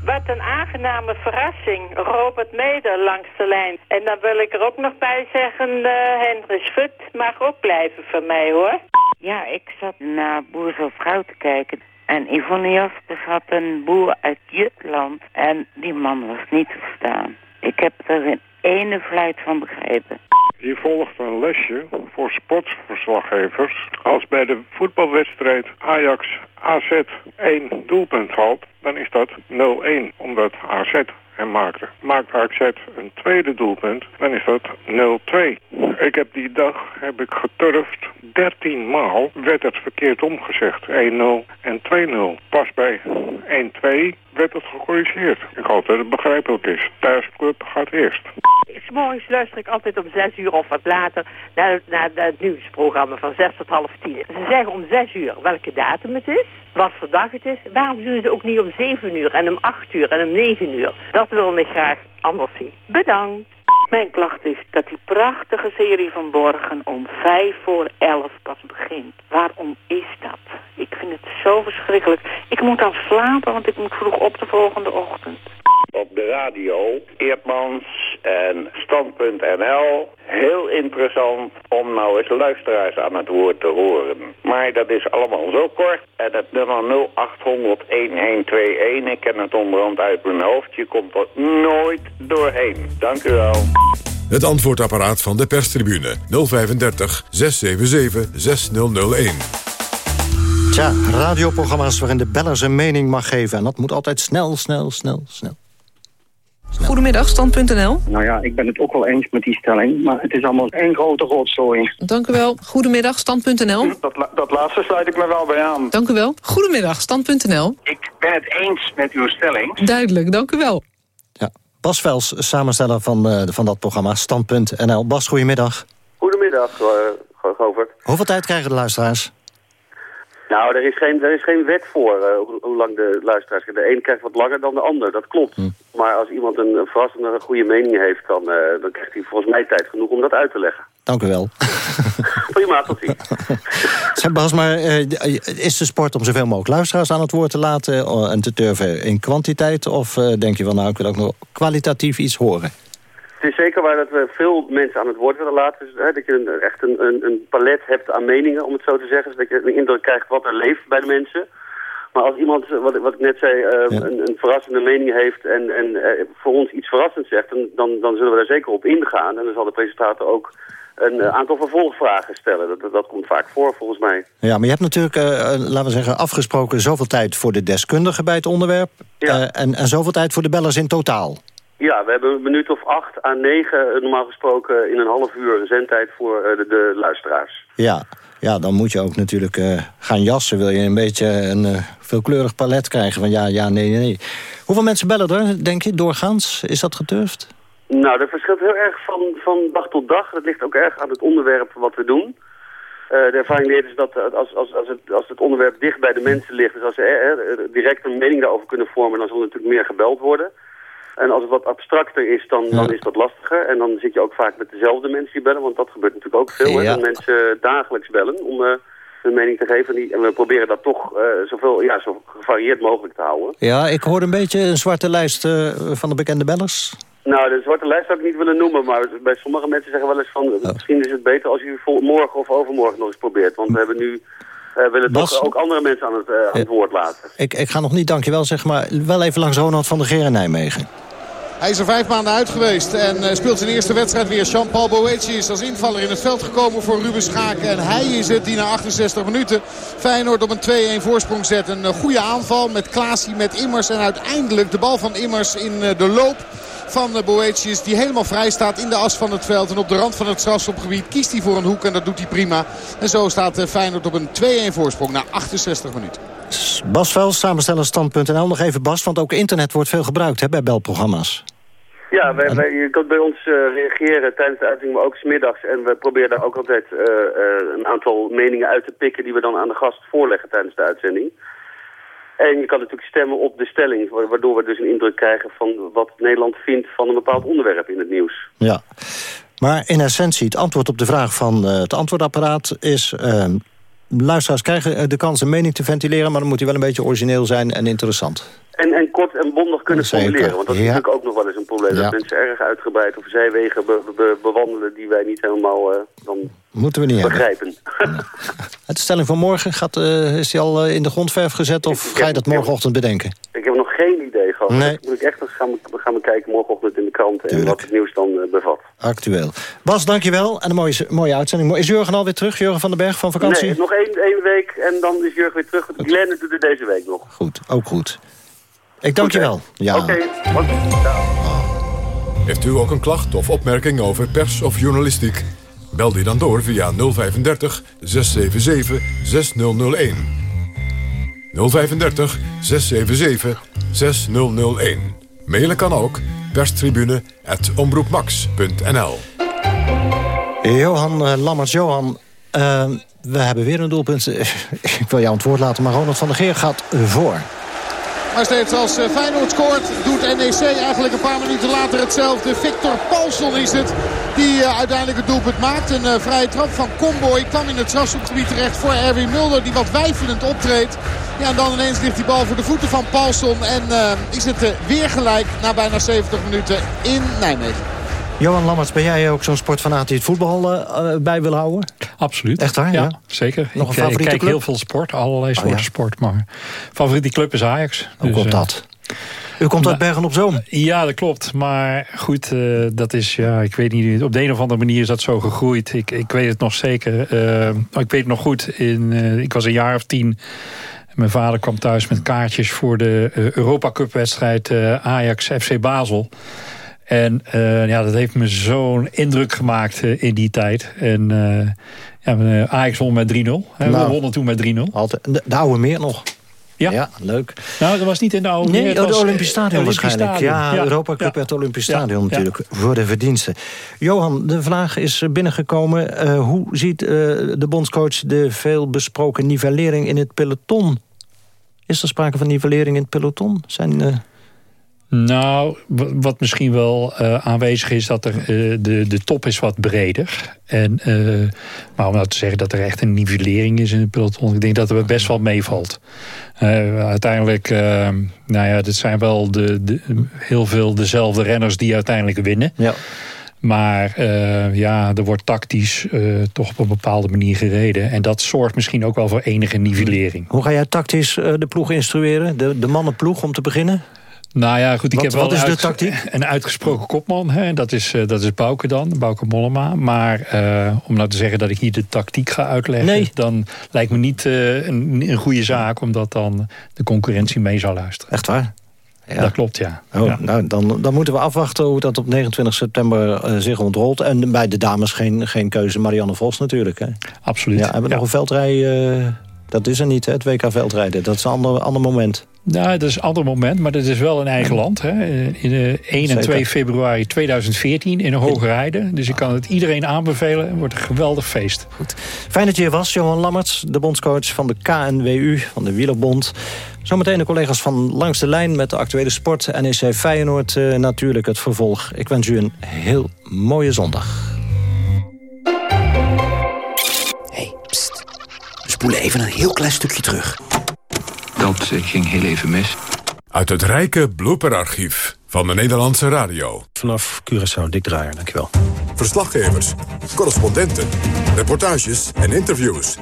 [SPEAKER 25] Wat een aangename verrassing. Robert Meder langs de lijn. En dan wil ik er ook nog bij zeggen, uh, Hendrik Schut mag ook blijven van mij hoor.
[SPEAKER 26] Ja, ik zat naar Boer of Vrouw te kijken. En Yvonne Jaspers had een boer uit Jutland. En die man was niet te verstaan. Ik heb er in ene fluit van begrepen.
[SPEAKER 27] Hier volgt een lesje voor sportverslaggevers. Als bij de voetbalwedstrijd Ajax AZ één doelpunt valt, dan is dat 0-1, omdat AZ hem maakte. Maakt AZ een tweede doelpunt, dan is dat 0-2. Ik heb die dag heb ik geturfd. 13 maal werd het verkeerd omgezegd. 1-0 en 2-0. Pas bij 1-2 werd het gecorrigeerd. Ik hoop dat het begrijpelijk is. Thuisclub gaat eerst.
[SPEAKER 25] Morgens luister ik altijd om 6 uur of wat later naar, het nieuwsprogramma van 6 tot half 10. Ze zeggen om 6 uur welke datum het is, wat voor dag het is. Waarom doen ze ook niet om 7 uur en om 8 uur en om 9 uur? Dat wil ik graag anders zien. Bedankt.
[SPEAKER 26] Mijn klacht is dat die prachtige serie van Borgen om vijf voor elf pas begint. Waarom is dat? Ik vind het zo verschrikkelijk. Ik moet dan slapen, want ik moet vroeg op de volgende ochtend.
[SPEAKER 28] Op de radio, Eerdmans en Stand.nl. Heel interessant om nou eens luisteraars aan het woord te horen. Maar dat is allemaal zo kort. En het nummer 0800-1121, ik ken het onderhand uit mijn hoofd. Je komt er nooit doorheen. Dank u wel.
[SPEAKER 1] Het antwoordapparaat van de perstribune 035 677 6001.
[SPEAKER 14] Tja, radioprogramma's waarin de beller zijn mening mag geven. En dat moet altijd snel, snel, snel, snel.
[SPEAKER 29] Goedemiddag, stand.nl.
[SPEAKER 30] Nou ja, ik ben het ook wel eens met die stelling, maar het is allemaal één grote rotzooi.
[SPEAKER 29] Dank u wel. Goedemiddag, stand.nl.
[SPEAKER 30] Dat, la- dat laatste sluit ik me wel bij aan.
[SPEAKER 29] Dank u wel. Goedemiddag, stand.nl.
[SPEAKER 30] Ik ben het eens met uw stelling.
[SPEAKER 29] Duidelijk, dank u wel.
[SPEAKER 14] Bas Vels, samensteller van, eh, van dat programma Stand.nl. Bas, goedemiddag.
[SPEAKER 31] Goedemiddag, uh, Govert.
[SPEAKER 14] Hoeveel tijd krijgen de luisteraars?
[SPEAKER 31] Nou, er is geen, er is geen wet voor eh, hoe, lang de luisteraars... De een krijgt wat langer dan de ander, dat klopt. Maar als iemand een, een verrassende, goede mening heeft... Dan, eh, dan krijgt hij volgens mij tijd genoeg om dat uit te leggen.
[SPEAKER 14] Dank u wel. <laughs>
[SPEAKER 31] Prima, tot ziens. <laughs>
[SPEAKER 14] Bas, maar eh, is de sport om zoveel mogelijk luisteraars aan het woord te laten... en te durven in kwantiteit? Of denk je van nou, ik wil ook nog kwalitatief iets horen?
[SPEAKER 31] Het is zeker waar dat we veel mensen aan het woord willen laten. Dus, hè, dat je een, echt een, een, een palet hebt aan meningen, om het zo te zeggen. Zodat je een indruk krijgt wat er leeft bij de mensen. Maar als iemand, wat, wat ik net zei, eh, een, een verrassende mening heeft... en, en eh, voor ons iets verrassends zegt, dan, dan, dan zullen we daar zeker op ingaan. En dan zal de presentator ook een eh, aantal vervolgvragen stellen. Dat, dat, dat komt vaak voor, volgens mij.
[SPEAKER 14] Ja, maar je hebt natuurlijk, eh, eh, laten we zeggen, afgesproken... zoveel tijd voor de deskundige bij het onderwerp... eh, en, en zoveel tijd voor de bellers in totaal.
[SPEAKER 31] Ja, we hebben een minuut of acht à negen, eh, normaal gesproken... in een half uur zendtijd voor eh, de, de luisteraars.
[SPEAKER 14] Ja, ja, dan moet je ook natuurlijk eh, gaan jassen. Wil je een beetje een veelkleurig palet krijgen van ja, ja, nee, nee. Hoeveel mensen bellen er, denk je, doorgaans? Is dat gedurfd?
[SPEAKER 31] Nou, dat verschilt heel erg van, van dag tot dag. Dat ligt ook erg aan het onderwerp wat we doen. De ervaring leert is dat als, als, als, het, als het onderwerp dicht bij de mensen ligt... dus als ze eh, direct een mening daarover kunnen vormen... dan zal er natuurlijk meer gebeld worden. En als het wat abstracter is, dan, dan is dat lastiger. En dan zit je ook vaak met dezelfde mensen die bellen... want dat gebeurt natuurlijk ook veel. Hè, dat mensen dagelijks bellen om eh, hun mening te geven. En, die, en we proberen dat toch eh, zoveel, ja, zo gevarieerd mogelijk te houden.
[SPEAKER 14] Ja, ik hoorde een beetje een zwarte lijst eh, van de bekende bellers.
[SPEAKER 31] Nou, de zwarte lijst zou ik niet willen noemen, maar bij sommige mensen zeggen wel eens van... misschien is het beter als u morgen of overmorgen nog eens probeert. Want we hebben nu, eh willen
[SPEAKER 14] Bas?
[SPEAKER 31] toch ook andere mensen aan het, eh, aan het woord laten.
[SPEAKER 14] Ik, ik ga nog niet dankjewel zeggen, maar wel even langs Ronald van der Geer in Nijmegen.
[SPEAKER 3] Hij is er vijf maanden uit geweest en eh, speelt zijn eerste wedstrijd weer. Jean-Paul Boetje is als invaller in het veld gekomen voor Ruben Schaken. En hij is het die na 68 minuten Feyenoord op een 2-1 voorsprong zet. Een eh, goede aanval met Klaasie, met Immers. En uiteindelijk de bal van Immers in eh, de loop van uh, Boetius. Die helemaal vrij staat in de as van het veld. En op de rand van het strafschopgebied kiest hij voor een hoek. En dat doet hij prima. En zo staat eh, Feyenoord op een 2-1 voorsprong na 68 minuten.
[SPEAKER 14] Bas Vels, samensteller stand.nl. Nog even Bas, want ook internet wordt veel gebruikt hè, bij belprogramma's.
[SPEAKER 31] Ja, wij, wij- je kunt bij ons eh, reageren tijdens de uitzending, maar ook 's middags. En we proberen daar ook altijd eh, eh, een aantal meningen uit te pikken... die we dan aan de gast voorleggen tijdens de uitzending. En je kan natuurlijk stemmen op de stelling... wa- waardoor we dus een indruk krijgen van wat Nederland vindt... van een bepaald onderwerp in het nieuws.
[SPEAKER 14] Ja. Maar in essentie, het antwoord op de vraag van eh, het antwoordapparaat is... eh, luisteraars krijgen eh, de kans een mening te ventileren... maar dan moet hij wel een beetje origineel zijn en interessant.
[SPEAKER 31] En, en kort en bondig kunnen
[SPEAKER 14] Zeker,
[SPEAKER 31] formuleren. Want dat is
[SPEAKER 14] ja.
[SPEAKER 31] natuurlijk ook nog wel eens een probleem.
[SPEAKER 14] Ja.
[SPEAKER 31] Dat mensen erg uitgebreid of zijwegen be- be- bewandelen... die wij niet helemaal eh, dan
[SPEAKER 14] Moeten we niet
[SPEAKER 31] begrijpen. <laughs>
[SPEAKER 14] Het stelling van morgen, gaat, eh, is die al in de grondverf gezet... of ga je dat morgenochtend bedenken?
[SPEAKER 31] Ik heb nog gehad.
[SPEAKER 14] Nee.
[SPEAKER 31] Dat moet ik echt nog gaan, gaan bekijken morgenochtend in de krant... en wat het nieuws dan eh, bevat.
[SPEAKER 14] Actueel. Bas, dankjewel. En een mooie, mooie uitzending. Is Jurgen alweer terug? Jurgen van den Berg van vakantie?
[SPEAKER 31] Nee, nog één, één week en dan is Jurgen weer terug. Glenn doet het deze week nog.
[SPEAKER 14] Goed, ook goed. Ik dank je wel. Ja.
[SPEAKER 31] Oké, wat?
[SPEAKER 1] Heeft u ook een klacht of opmerking over pers of journalistiek? Bel die dan door via 035 677 6001. 035 677 6001. Mailen kan ook perstribune.omroepmax.nl
[SPEAKER 14] Johan eh, Lammers, Johan, eh, we hebben weer een doelpunt. <laughs> ik wil jou aan het woord laten, maar Ronald van der Geer gaat voor.
[SPEAKER 3] Maar steeds als eh, Feyenoord scoort doet NEC eigenlijk een paar minuten later hetzelfde. Victor Paulson is het die uh, uiteindelijk het doelpunt maakt. Een uh, vrije trap van Comboy kwam in het strafschopgebied terecht voor Erwin Mulder. Die wat wijfelend optreedt. Ja, en dan ineens ligt die bal voor de voeten van Paulson. En is het weer gelijk na bijna 70 minuten in Nijmegen.
[SPEAKER 14] Johan Lammerts, ben jij ook zo'n sportfanaat die het voetbal bij wil houden?
[SPEAKER 17] Absoluut.
[SPEAKER 14] Echt waar?
[SPEAKER 17] Ja,
[SPEAKER 14] ja?
[SPEAKER 17] zeker.
[SPEAKER 14] Nog een
[SPEAKER 17] ik,
[SPEAKER 14] favoriete
[SPEAKER 17] ik kijk
[SPEAKER 14] club?
[SPEAKER 17] heel veel sport, allerlei soorten
[SPEAKER 14] oh, ja.
[SPEAKER 17] sport. Maar favoriete club is Ajax.
[SPEAKER 14] Hoe dus, komt dat? U komt uit Bergen op Zoom?
[SPEAKER 17] Ja, dat klopt. Maar goed, uh, dat is, ja, ik weet niet, op de een of andere manier is dat zo gegroeid. Ik, ik weet het nog zeker. Uh, ik weet het nog goed, in, uh, ik was een jaar of tien... Mijn vader kwam thuis met kaartjes voor de Europa Cup wedstrijd uh, Ajax FC Basel. En uh, ja, dat heeft me zo'n indruk gemaakt in die tijd. En ja, Ajax won met 3-0. Nou, we wonnen toen met 3-0.
[SPEAKER 14] Altijd. De, de oude meer nog.
[SPEAKER 17] Ja.
[SPEAKER 14] ja, leuk.
[SPEAKER 17] Nou, dat was niet in de oude
[SPEAKER 14] Nee,
[SPEAKER 17] meer,
[SPEAKER 14] het Olympisch Stadion
[SPEAKER 17] Olympisch
[SPEAKER 14] waarschijnlijk.
[SPEAKER 17] Stadion.
[SPEAKER 14] Ja,
[SPEAKER 17] ja,
[SPEAKER 14] Europa Cup
[SPEAKER 17] ja.
[SPEAKER 14] het Olympisch Stadion natuurlijk. Voor de verdiensten. Johan, de vraag is binnengekomen. Uh, hoe ziet uh, de bondscoach de veelbesproken nivellering in het peloton? Is er sprake van nivellering in het peloton? Zijn... Uh...
[SPEAKER 17] Nou, wat misschien wel uh, aanwezig is, dat er, uh, de, de top is wat breder. En, uh, maar om nou te zeggen dat er echt een nivellering is in het peloton, ik denk dat er best wel meevalt. uiteindelijk, nou ja, dit zijn wel de, de, heel veel dezelfde renners die uiteindelijk winnen.
[SPEAKER 14] Ja.
[SPEAKER 17] Maar uh, ja, er wordt tactisch uh, toch op een bepaalde manier gereden. En dat zorgt misschien ook wel voor enige nivellering.
[SPEAKER 14] Hoe ga jij tactisch uh, de ploeg instrueren? De, de mannenploeg om te beginnen?
[SPEAKER 17] Nou ja, goed, ik
[SPEAKER 14] wat,
[SPEAKER 17] heb wel
[SPEAKER 14] wat is
[SPEAKER 17] een,
[SPEAKER 14] de tactiek? <laughs>
[SPEAKER 17] een uitgesproken kopman. Hè, dat, is, uh, dat is Bouke dan, Bouke Mollema. Maar uh, om nou te zeggen dat ik hier de tactiek ga uitleggen...
[SPEAKER 14] Nee.
[SPEAKER 17] dan lijkt me niet uh, een, een goede zaak... omdat dan de concurrentie mee zou luisteren.
[SPEAKER 14] Echt waar?
[SPEAKER 17] Ja. Dat klopt, ja.
[SPEAKER 14] Oh,
[SPEAKER 17] ja.
[SPEAKER 14] Nou, dan, dan moeten we afwachten hoe dat op 29 september zich ontrolt. En bij de dames geen, geen keuze. Marianne Vos natuurlijk. Hè?
[SPEAKER 17] Absoluut.
[SPEAKER 14] Ja, hebben we
[SPEAKER 17] ja.
[SPEAKER 14] nog een veldrij... Dat is er niet, hè, het WK veldrijden. Dat is een ander, ander moment.
[SPEAKER 17] Nou, dat is een ander moment, maar dat is wel een eigen land. Hè. In de 1 en 2 februari 2014 in Hoogrijde. Dus ik kan het iedereen aanbevelen. Het wordt een geweldig feest.
[SPEAKER 14] Goed. Fijn dat je hier was, Johan Lammerts, de bondscoach van de KNWU, van de Wielerbond. Zometeen de collega's van Langs de Lijn met de actuele sport. NEC Feyenoord, uh, natuurlijk het vervolg. Ik wens u een heel mooie zondag.
[SPEAKER 32] Spoelen even een heel klein stukje terug.
[SPEAKER 33] Dat ging heel even mis.
[SPEAKER 1] Uit het rijke blooperarchief van de Nederlandse radio.
[SPEAKER 34] Vanaf Curaçao, Dick Draaier, dankjewel.
[SPEAKER 1] Verslaggevers, correspondenten, reportages en interviews.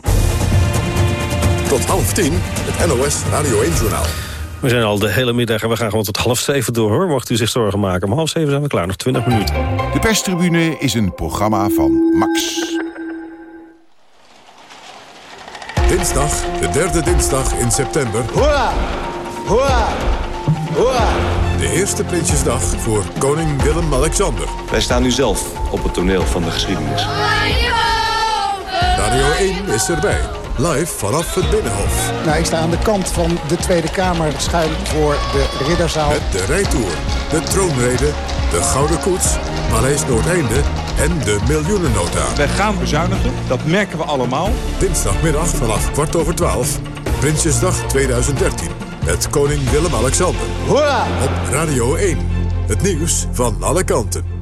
[SPEAKER 1] Tot half tien, het NOS Radio 1-journaal.
[SPEAKER 34] We zijn al de hele middag en we gaan gewoon tot half zeven door, hoor. Mocht u zich zorgen maken. Om half zeven zijn we klaar, nog twintig minuten.
[SPEAKER 35] De perstribune is een programma van Max.
[SPEAKER 1] Dinsdag, de derde dinsdag in september.
[SPEAKER 36] Hoera! Hoera! Hoera!
[SPEAKER 1] De eerste Prinsjesdag voor koning Willem-Alexander.
[SPEAKER 37] Wij staan nu zelf op het toneel van de geschiedenis.
[SPEAKER 1] Radio 1 is erbij. Live vanaf het Binnenhof.
[SPEAKER 38] Nou, ik sta aan de kant van de Tweede Kamer schuin voor de Ridderzaal.
[SPEAKER 1] Met de rijtour, de troonrede, de Gouden Koets, Paleis Noordeinde en de miljoenennota.
[SPEAKER 39] Wij gaan bezuinigen, dat merken we allemaal.
[SPEAKER 1] Dinsdagmiddag vanaf kwart over twaalf, Prinsjesdag 2013. Met koning Willem-Alexander.
[SPEAKER 38] Hoera!
[SPEAKER 1] Op Radio 1. Het nieuws van alle kanten.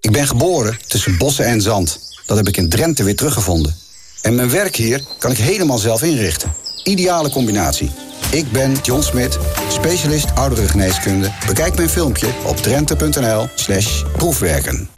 [SPEAKER 40] Ik ben geboren tussen bossen en zand. Dat heb ik in Drenthe weer teruggevonden.
[SPEAKER 41] En mijn werk hier kan ik helemaal zelf inrichten. Ideale combinatie. Ik ben John Smit, specialist ouderengeneeskunde. Bekijk mijn filmpje op drenthe.nl proefwerken.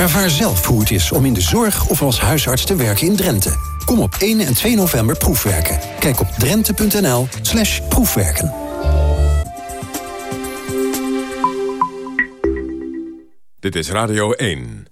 [SPEAKER 42] Ervaar zelf hoe het is om in de zorg of als huisarts te werken in Drenthe. Kom op 1 en 2 november proefwerken. Kijk op drenthe.nl slash proefwerken.
[SPEAKER 1] Dit is Radio 1.